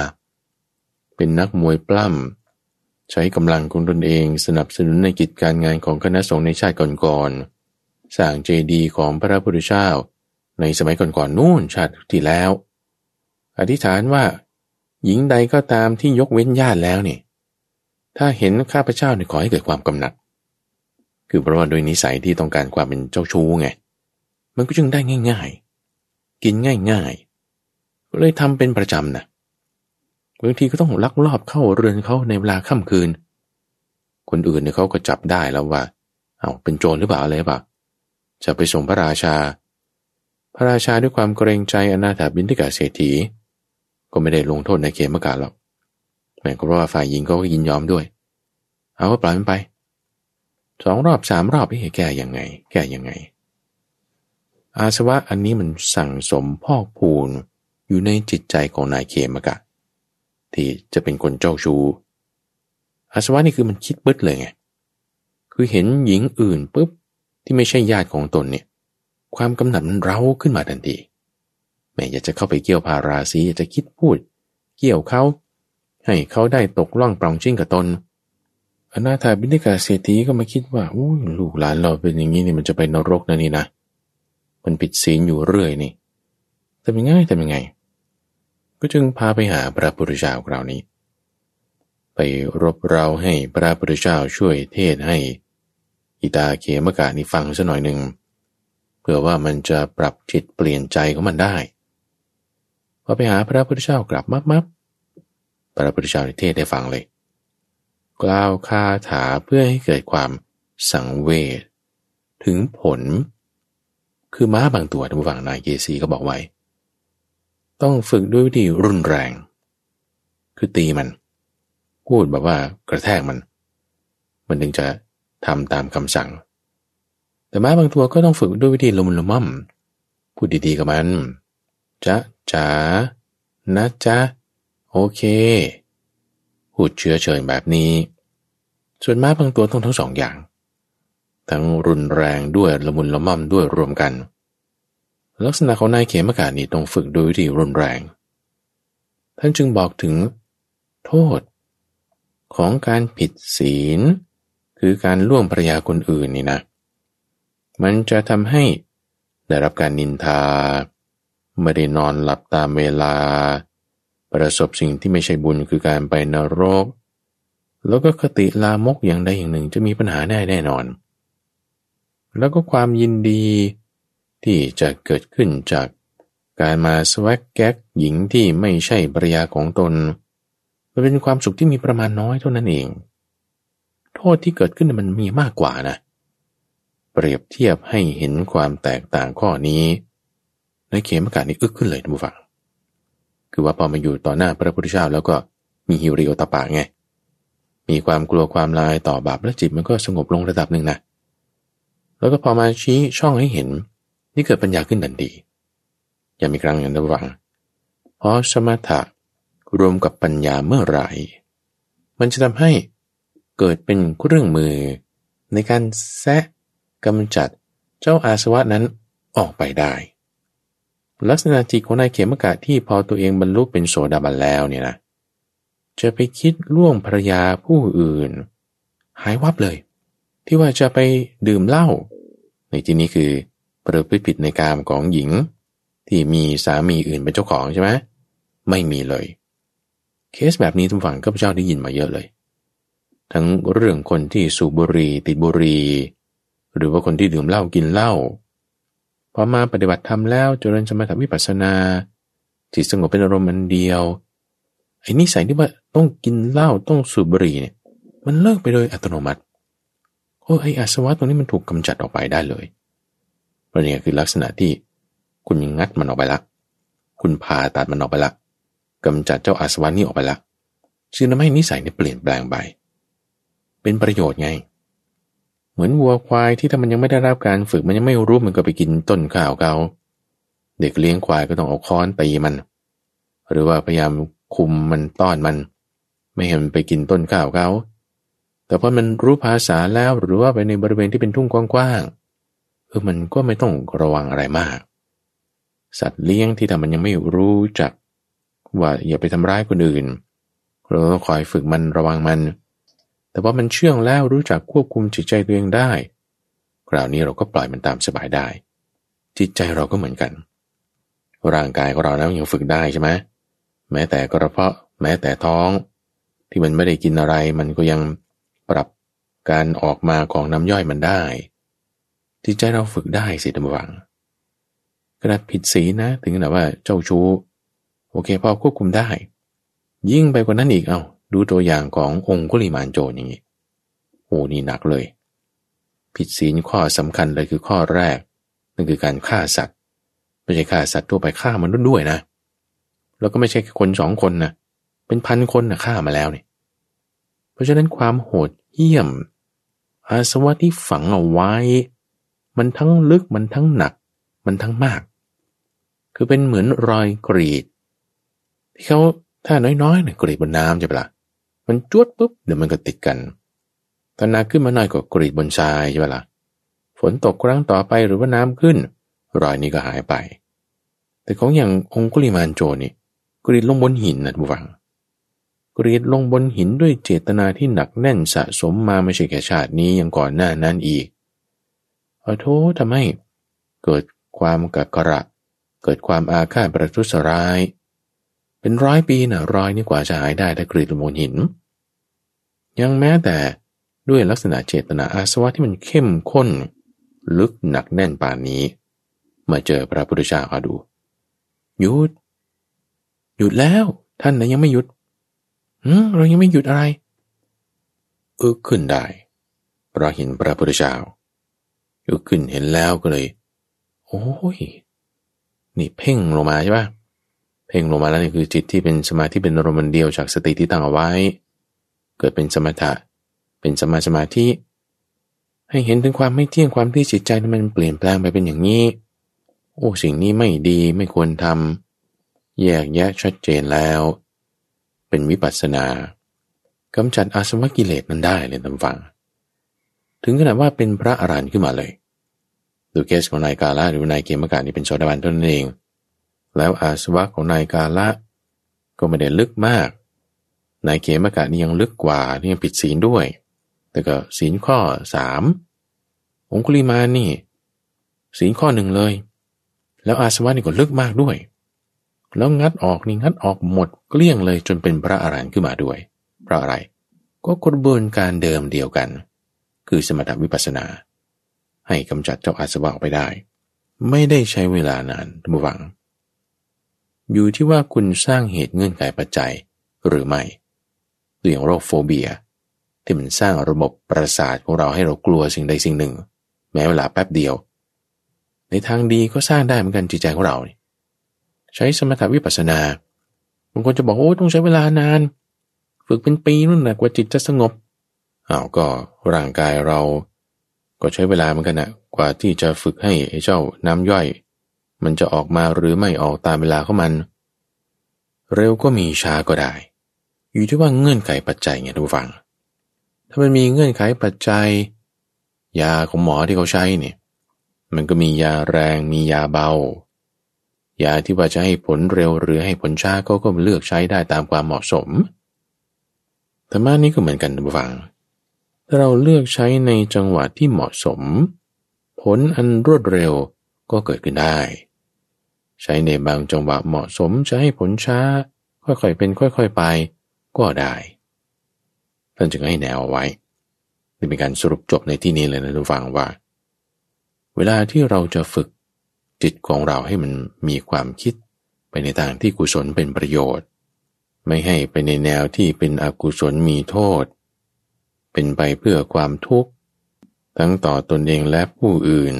S1: เป็นนักมวยปล้ำใช้กำลังของตนเองสนับสนุนในกิจการงานของคณะสงฆ์ในชาติก่อนๆสร้างเจดีย์ของพระพุทธเจ้าในสมัยก่อนๆนู่นชาติที่แล้ว อธิษฐานว่า หญิงใดก็ตามที่ยกเว้นญาติแล้วนี่ถ้าเห็นข้าพเจ้าเนี่ยขอให้เกิดความกำหนัด คือเพราะว่าโดยนิสัยที่ต้องการความเป็นเจ้าชู้ไง มันก็จึงได้ง่าย ๆ กินง่ายๆก็เลยทำเป็นประจำนะบางทีก็ต้องลักลอบเข้าเรือนเขาในเวลาค่ำคืน คนอื่นเนี่ยเขาก็จับได้แล้วว่า เอาเป็นโจรหรือเปล่าอะไรเปล่าจะไปส่งพระราชา พระราชาด้วยความเกรงใจอนาถาบินทิกาเศรษฐี ก็ไม่ได้ลงโทษในเขมกาหรอกแม้ก็เพราะว่าฝ่ายหญิงก็ยินยอมด้วย เอาปล่อยมันไปสองรอบสามรอบไม่แก้ยังไง แก้ยังไง อาสวะอันนี้มันสั่งสมพอกพูนอยู่ในจิตใจของนายเคมกะ ที่จะเป็นคนเจ้าชู้อาสวะนี่คือมันคิดปึ๊ดเลยไงคือเห็นหญิงอื่นปุ๊บที่ไม่ใช่ญาติของตนเนี่ย ความกำหนัดมันเร้าขึ้นมาทันที แม่อยากจะเข้าไปเกี่ยวพาราสีอยากจะคิดพูด เกี่ยวเขา ให้เขาได้ตกล่องปล่องชิ้นกับตนอนาถาบิณฑิกาเศรษฐีก็มาคิดว่าอู้ลูกหลานเราเป็นอย่างนี้นี่มันจะไปนรกนะนี่นะมันผิดศีลอยู่เรื่อยนี่ทำยังไงทำยังไง ก็จึงพาไปหาพระพุทธเจ้าคราวนี้ ไปรบเราให้พระพุทธเจ้าช่วยเทศให้อิตาเขมกานี่ฟังสัหน่อยหนึ่งเพื่อว่ามันจะปรับจิตเปลี่ยนใจของมันได้ พอไปหาพระพุทธเจ้ากลับมับมับพระพุทธเจ้าเทศได้ฟังเลย กล่าวคาถาเพื่อให้เกิดความสังเวชถึงผล คือม้าบางตัวท่านผู้ฟังนายเยซีก็บอกไว้ ต้องฝึกด้วยวิธีรุนแรง คือตีมัน พูดแบบว่ากระแทกมัน มันถึงจะทำตามคำสั่ง แต่ม้าบางตัวก็ต้องฝึกด้วยวิธีลมละม่อมพูดดีๆกับมัน จ๊ะจ๋านะจ๊ะ โอเค พูดเชื้อเชิญแบบนี้ ส่วนม้าบางตัวต้องทั้งสองอย่าง ทั้งรุนแรงด้วยละมุนละม่อมด้วยรวมกัน ลักษณะของนายเขมกานี้ต้องฝึกโดยวิธีรุนแรง ท่านจึงบอกถึง โทษ ของการผิดศีล คือการล่วงภรรยาคนอื่นนี่นะ มันจะทำให้ได้รับการนินทา ไม่ได้นอนหลับตามเวลา ประสบสิ่งที่ไม่ใช่บุญคือการไปนรก แล้วก็คติลามกอย่างใดอย่างหนึ่งจะมีปัญหาได้แน่นอน แล้วก็ความยินดีที่จะเกิดขึ้นจากการมาสวักแก๊กหญิงที่ไม่ใช่ภรรยาของตน มันเป็นความสุขที่มีประมาณน้อยเท่านั้นเอง โทษที่เกิดขึ้นมันมีมากกว่านะ เปรียบเทียบให้เห็นความแตกต่างข้อนี้ ในเขมอากาศนี้อึกขึ้นเลยท่านผู้ฟัง คือว่าพอมาอยู่ต่อหน้าพระพุทธเจ้าแล้วก็มีฮิริโอตปะไง มีความกลัวความลายต่อบาปและจิตมันก็สงบลงระดับหนึ่งนะ แล้วก็พอมาชี้ช่องให้เห็น นี่เกิดปัญญาขึ้นทันทีอย่ามีครั้งอย่างระวัง เพราะสมถะรวมกับปัญญาเมื่อไหร่ มันจะทำให้เกิดเป็นเครื่องมือ ในการแซะกำจัดเจ้าอาสวะนั้นออกไปได้ ลักษณะจิตของนายเขมกะที่พอตัวเองบรรลุเป็นโสดาบันแล้วเนี่ยนะจะไปคิดล่วงภรรยาผู้อื่น หายวับเลย ที่ว่าจะไปดื่มเหล้าในที่นี้คือประพฤติผิดในกามของหญิง ที่มีสามีอื่นเป็นเจ้าของใช่ไหมไม่มีเลย เคสแบบนี้ทุกฝั่งก็พเจ้าได้ยินมาเยอะเลย ทั้งเรื่องคนที่สูบบุหรี่ติดบุหรี่หรือว่าคนที่ดื่มเหล้ากินเหล้า พอมาปฏิบัติธรรมแล้วเจริญสมถวิปัสสนาจิตสงบเป็นอารมณ์มันเดียวไอ้นิสัยที่ว่าต้องกินเหล้าต้องสูบบุหรี่เนี่ย มันเลิกไปโดยอัตโนมัติโอ้ไอ้อาสวะตรงนี้มันถูกกำจัดออกไปได้เลยเพราะนี่คือลักษณะที่คุณงัดมันออกไปละ คุณพาตัดมันออกไปละกำจัดเจ้าอาสวะนี้ออกไปละจึงทำให้นิสัยเนี่ยเปลี่ยนแปลงไป เป็นประโยชน์ไง เหมือนวัวควายที่ถ้ามันยังไม่ได้รับการฝึกมันยังไม่รู้มันก็ไปกินต้นข้าวเขาเด็กเลี้ยงควายก็ต้องเอาค้อนตีมัน หรือว่าพยายามคุมมันต้อนมัน ไม่ให้มันไปกินต้นข้าวเขาแต่พอมันรู้ภาษาแล้วหรือว่าไปในบริเวณที่เป็นทุ่งกว้างๆเออมันก็ไม่ต้องระวังอะไรมาก สัตว์เลี้ยงที่ทำมันยังไม่รู้จัก ว่าอย่าไปทำร้ายคนอื่นเราต้องคอยฝึกมันระวังมัน แต่ว่ามันเชื่องแล้วรู้จักควบคุมจิตใจตัวเองได้ คราวนี้เราก็ปล่อยมันตามสบายได้ จิตใจเราก็เหมือนกัน ร่างกายของเราแล้วยังฝึกได้ใช่ไหมแม้แต่กระเพาะแม้แต่ท้อง ที่มันไม่ได้กินอะไร มันก็ยังปรับการออกมาของน้ำย่อยมันได้ จิตใจเราฝึกได้สิทำวังขนาดผิดศีนะ ถึงขนาดว่าเจ้าชู้ โอเคพอควบคุมได้ ยิ่งไปกว่านั้นอีกเอา ดูตัวอย่างขององคุลิมานโจรอย่างนี้โอ้นี่หนักเลย ผิดศีลข้อสำคัญเลยคือข้อแรก นั่นคือการฆ่าสัตว์ ไม่ใช่ฆ่าสัตว์ทั่วไปฆ่ามันด้วยนะ แล้วก็ไม่ใช่คนสองคนนะเป็นพันคนนะฆ่ามาแล้วเนี่ยเพราะฉะนั้นความโหดเหี้ยม อาสวะที่ฝังเอาไว้ มันทั้งลึกมันทั้งหนัก มันทั้งมาก คือเป็นเหมือนรอยกรีด ที่เขาถ้าน้อยๆเนี่ยกรีดบนน้ำใช่ปะละ่ะ มันจวดปุ๊บเดี๋ยวมันก็ติดกันถ้านาขึ้นมาหน่อยก็กรีดบนทรายใช่ปะละ่ะฝนตกครั้งต่อไปหรือว่าน้ำขึ้น รอยนี้ก็หายไป แต่ของอย่างองคุลิมานโจนี่กรีดลงบนหินนะบุฟัง กรีดลงบนหินด้วยเจตนาที่หนักแน่นสะสมมาไม่ใช่แค่ชาตินี้ยังก่อนหน้านั้นอีกขอโทษทำให้เกิดความกักกระ เกิดความอาฆาตประทุษร้าย เป็นร้อยปีนะร้อยนี่กว่าจะหายได้ถ้ากรีดลงบนหิน ยังแม้แต่ด้วยลักษณะเจตนาอาสวะที่มันเข้มข้น ลึกหนักแน่นป่านนี้ มาเจอพระพุทธเจ้าเขาดู หยุด หยุดแล้ว ท่านนะยังไม่หยุดอืมเรายังไม่หยุดอะไรอึกขึ้นได้เราเห็นพระพุทธเจ้าอึกขึ้นเห็นแล้วก็เลย โอ้ย นี่เพ่งลงมาใช่ปะ พ่งลงมาแล้วนี่คือจิตที่เป็นสมาธิเป็นอารมณ์เดียวจากสติที่ตั้งเอาไว้ เกิดเป็นสมถะ เป็นสมาสมาธิ ให้เห็นถึงความไม่เที่ยงความที่จิตใจนั้นมันเปลี่ยนแปลงไปเป็นอย่างนี้ โอ้สิ่งนี้ไม่ดีไม่ควรทำแยกแยะชัดเจนแล้ว เป็นวิปัสสนากำจัดอาสวะกิเลสนั้นได้เลยตามฟัง ถึงขนาดว่าเป็นพระอรหันต์ขึ้นมาเลยดูเคสของนายกาละหรือนายเกมกานี่เป็นโสดาบันตนเอง แล้วอาสวะของนายกาละ ก็ไม่ได้ลึกมาก นายเกมกานี่ยังลึกกว่านี่ยังผิดศีลด้วย แต่ก็ศีลข้อสามองคุลิมานี่ ศีลข้อหนึ่งเลย แล้วอาสวะนี่ก็ลึกมากด้วย แล้วงัดออกนี่งัดออกหมดเกลี้ยงเลยจนเป็นพระอรหันต์ขึ้นมาด้วย เพราะอะไร ก็กระบวนการเดิมเดียวกัน คือสมถวิปัสนา ให้กำจัดเจ้าอาสวะออกไปได้ ไม่ได้ใช้เวลานานทุกฝัง อยู่ที่ว่าคุณสร้างเหตุเงื่อนไขปัจจัยหรือไม่ตัวอย่างโรคโฟเบีย ที่มันสร้างระบบประสาทของเราให้เรากลัวสิ่งใดสิ่งหนึ่ง แม้เวลาแป๊บเดียว ในทางดีก็สร้างได้เหมือนกันจิตใจของเรา ใช้สมถวิปัสนาบางคนจะบอกโอ้ต้องใช้เวลานาน ฝึกเป็นปีนู่นนะกว่าจิตจะสงบอ้าวก็ร่างกายเรา ก็ใช้เวลาเหมือนกันนะกว่าที่จะฝึกให้เจ้าน้ำย่อย มันจะออกมาหรือไม่ออกตามเวลาของมัน เร็วก็มีช้าก็ได้ อยู่ที่ว่าเงื่อนไขปัจจัยไงทุกฝัง ถ้ามันมีเงื่อนไขปัจจัย ยาของหมอที่เขาใช้เนี่ยมันก็มียาแรงมียาเบา ยาที่ว่าจะให้ผลเร็วหรือให้ผลช้าเขาก็เลือกใช้ได้ตามความเหมาะสมธรรมะนี้ก็เหมือนกันนะฟัง ถ้าเราเลือกใช้ในจังหวะที่เหมาะสม ผลอันรวดเร็วก็เกิดขึ้นได้ ใช้ในบางจังหวะเหมาะสมจะให้ผลช้า ค่อยๆเป็นค่อยๆไป ก็ได้ท่านจึงให้แนวเอาไว้นี่เป็นการสรุปจบในที่นี้เลยนะทุกฟังว่า เวลาที่เราจะฝึกจิตของเราให้มันมีความคิดไปในทางที่กุศลเป็นประโยชน์ ไม่ให้ไปในแนวที่เป็นอกุศลมีโทษ เป็นไปเพื่อความทุกข์ ทั้งต่อตนเองและผู้อื่น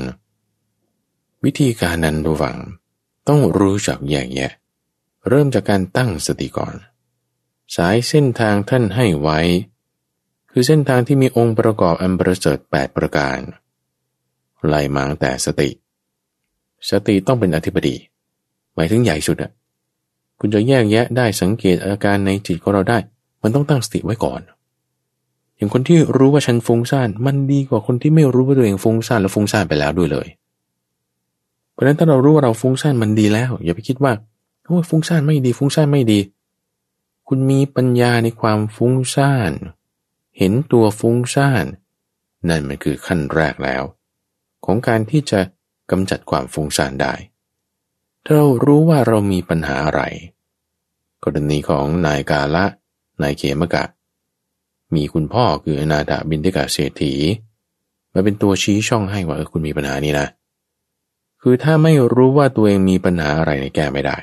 S1: วิธีการนั้นระวัง ต้องรู้จักแยกแยะ เริ่มจากการตั้งสติก่อน สายเส้นทางท่านให้ไว้ คือเส้นทางที่มีองค์ประกอบอันประเสริฐ8ประการไล่มางแต่สติ สติต้องเป็นอธิบดี หมายถึงใหญ่สุดอะคุณจะแยกแยะได้สังเกตอาการในจิตของเราได้ มันต้องตั้งสติไว้ก่อน อย่างคนที่รู้ว่าฉันฟุ้งซ่าน มันดีกว่าคนที่ไม่รู้ว่าตัวเองฟุ้งซ่านแล้วฟุ้งซ่านไปแล้วด้วยเลย ราะนั้นถ้าเรารู้ว่าเราฟุ้งซ่านมันดีแล้ว อย่าไปคิดว่าโอ้ฟุ้งซ่านไม่ดี ฟุ้งซ่านไม่ดี คุณมีปัญญาในความฟุ้งซ่าน เห็นตัวฟุ้งซ่าน นั่นมันคือขั้นแรกแล้ว ของการที่จะกำจัดความฟุ้งซ่านได้ถ้าเรารู้ว่าเรามีปัญหาอะไร กรณีของนายกาละ นายเขมกะ มีคุณพ่อคืออนาถบินทิกาเศรษฐีมาเป็นตัวชี้ช่องให้ว่าเออคุณมีปัญหานี้นะ คือถ้าไม่รู้ว่าตัวเองมีปัญหาอะไรแก้ไม่ได้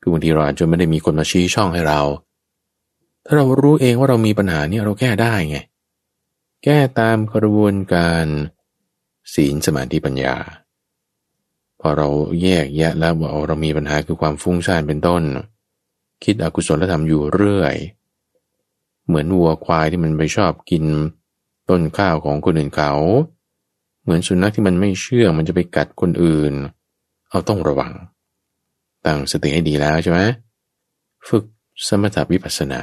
S1: คือบางทีเราอาจจะไม่ได้มีคนมาชี้ช่องให้เรา ถ้าเรารู้เองว่าเรามีปัญหานี้เราแก้ได้ไง แก้ตามกระบวนการศีลสมาธิปัญญา พอเราแยกแยะแล้วว่าเรามีปัญหาคือความฟุ้งซ่านเป็นต้น คิดอกุศลธรรมอยู่เรื่อย เหมือนวัวควายที่มันไปชอบกิน ต้นข้าวของคนอื่นเขา เหมือนสุนัขที่มันไม่เชื่องมันจะไปกัดคนอื่น เอาต้องระวัง ตั้งสติให้ดีแล้วใช่ไหมฝึกสมถวิปัสสนา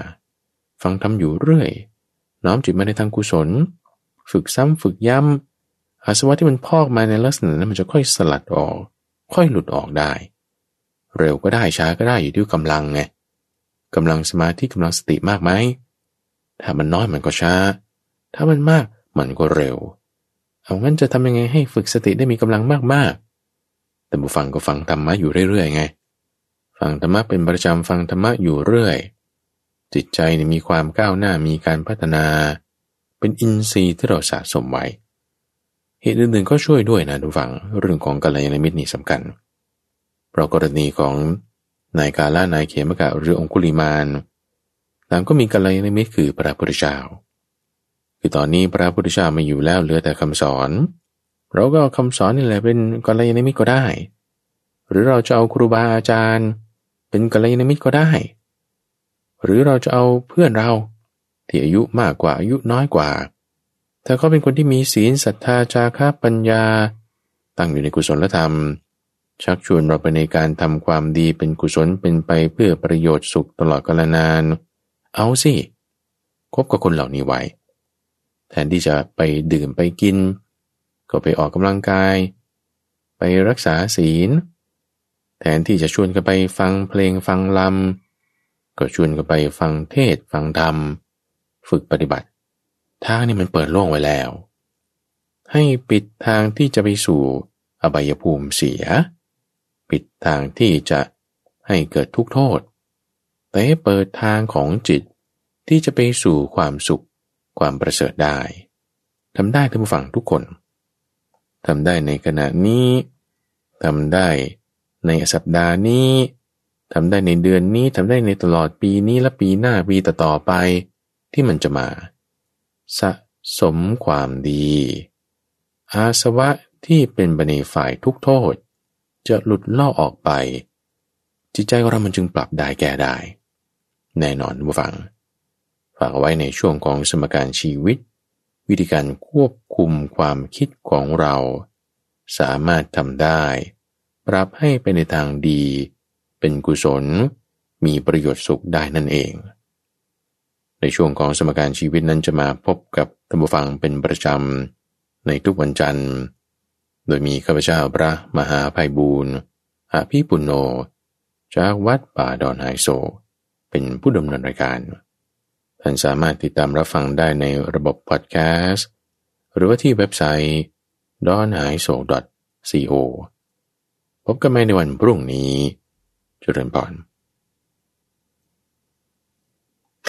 S1: ฟังทำอยู่เรื่อย น้อมจิตมาในทางกุศล ฝึกซ้ำฝึกย้ำอาสวะที่มันพอกมาในลักษณะนั้นมันจะค่อยสลัดออก ค่อยหลุดออกได้ เร็วก็ได้ช้าก็ได้อยู่ที่กำลังไงกำลังสมาธิกำลังสติมากไหมถ้ามันน้อยมันก็ช้า ถ้ามันมากมันก็เร็ว เอางั้นจะทำยังไงให้ฝึกสติได้มีกำลังมากๆแต่บุฟังก็ฟังธรรมะอยู่เรื่อยๆไง ฟังธรรมะเป็นประจำฟังธรรมะอยู่เรื่อย จิตใจเนี่ยมีความก้าวหน้ามีการพัฒนา เป็นอินทรีย์ที่เราสะสมไว้ เหตุอื่นๆก็ช่วยด้วยนะทุกฝังเรื่องของกัลยาณมิตรนี่สำคัญ เพราะกรณีของนายกาล่านายเขมกะหรือองคุลิมานตางก็มีกัลยาณมิตรคือพระพุทธเจ้า คือตอนนี้พระพุทธเจ้ามาอยู่แล้วเหลือแต่คำสอน เราก็เอาคำสอนนี่แหละเป็นกัลยาณมิตรก็ได้ หรือเราจะเอาครูบาอาจารย์ เป็นกัลยาณมิตรก็ได้ หรือเราจะเอาเพื่อนเราที่อายุมากกว่าอายุน้อยกว่าถ้าเขาเป็นคนที่มีศีลศรัทธาจาระปัญญา ตั้งอยู่ในกุศลธรรม ชักชวนเราไปในการทำความดีเป็นกุศลเป็นไปเพื่อประโยชน์สุขตลอดกาลนาน เอาสิคบกับคนเหล่านี้ไว้ แทนที่จะไปดื่มไปกิน ก็ไปออกกำลังกาย ไปรักษาศีล แทนที่จะชวนกันไปฟังเพลงฟังลำก็ชวนกันไปฟังเทศฟังธรรม ฝึกปฏิบัติทางนี่มันเปิดโล่งไว้แล้ว ให้ปิดทางที่จะไปสู่อบายภูมิเสีย ปิดทางที่จะให้เกิดทุกโทษแต่ให้เปิดทางของจิตที่จะไปสู่ความสุข ความประเสริฐได้ทำได้ท่านผู้ฟังทุกคนทำได้ในขณะนี้ทำได้ในสัปดาห์นี้ทำได้ในเดือนนี้ทำได้ในตลอดปีนี้และปีหน้าปีต่อไป ที่มันจะมา สะสมความดี อาสวะที่เป็นบันฝ่ายทุกโทษ จะหลุดล่อออกไป จิตใจของเรามันจึงปรับได้แก่ได้ แน่นอนผู้ฟัง ฝากไว้ในช่วงของสมการชีวิต วิธีการควบคุมความคิดของเรา สามารถทำได้ ปรับให้ไปในทางดี เป็นกุศล มีประโยชน์สุขได้นั่นเอง ในช่วงของสมการชีวิตนั้นจะมาพบกับท่านผู้ฟังเป็นประจำ ในทุกวันจันทร์ โดยมีข้าพเจ้าพระมหาภัยบูรณ์อาภีปุโญจากวัดป่าดอนไฮโซ เป็นผู้ดำเนินรายการ ท่านสามารถติดตามรับฟังได้ในระบบพอดแคสต์ หรือว่าที่เว็บไซต์ donai.so.co พบกันใหม่ในวันพรุ่งนี้จุรินพร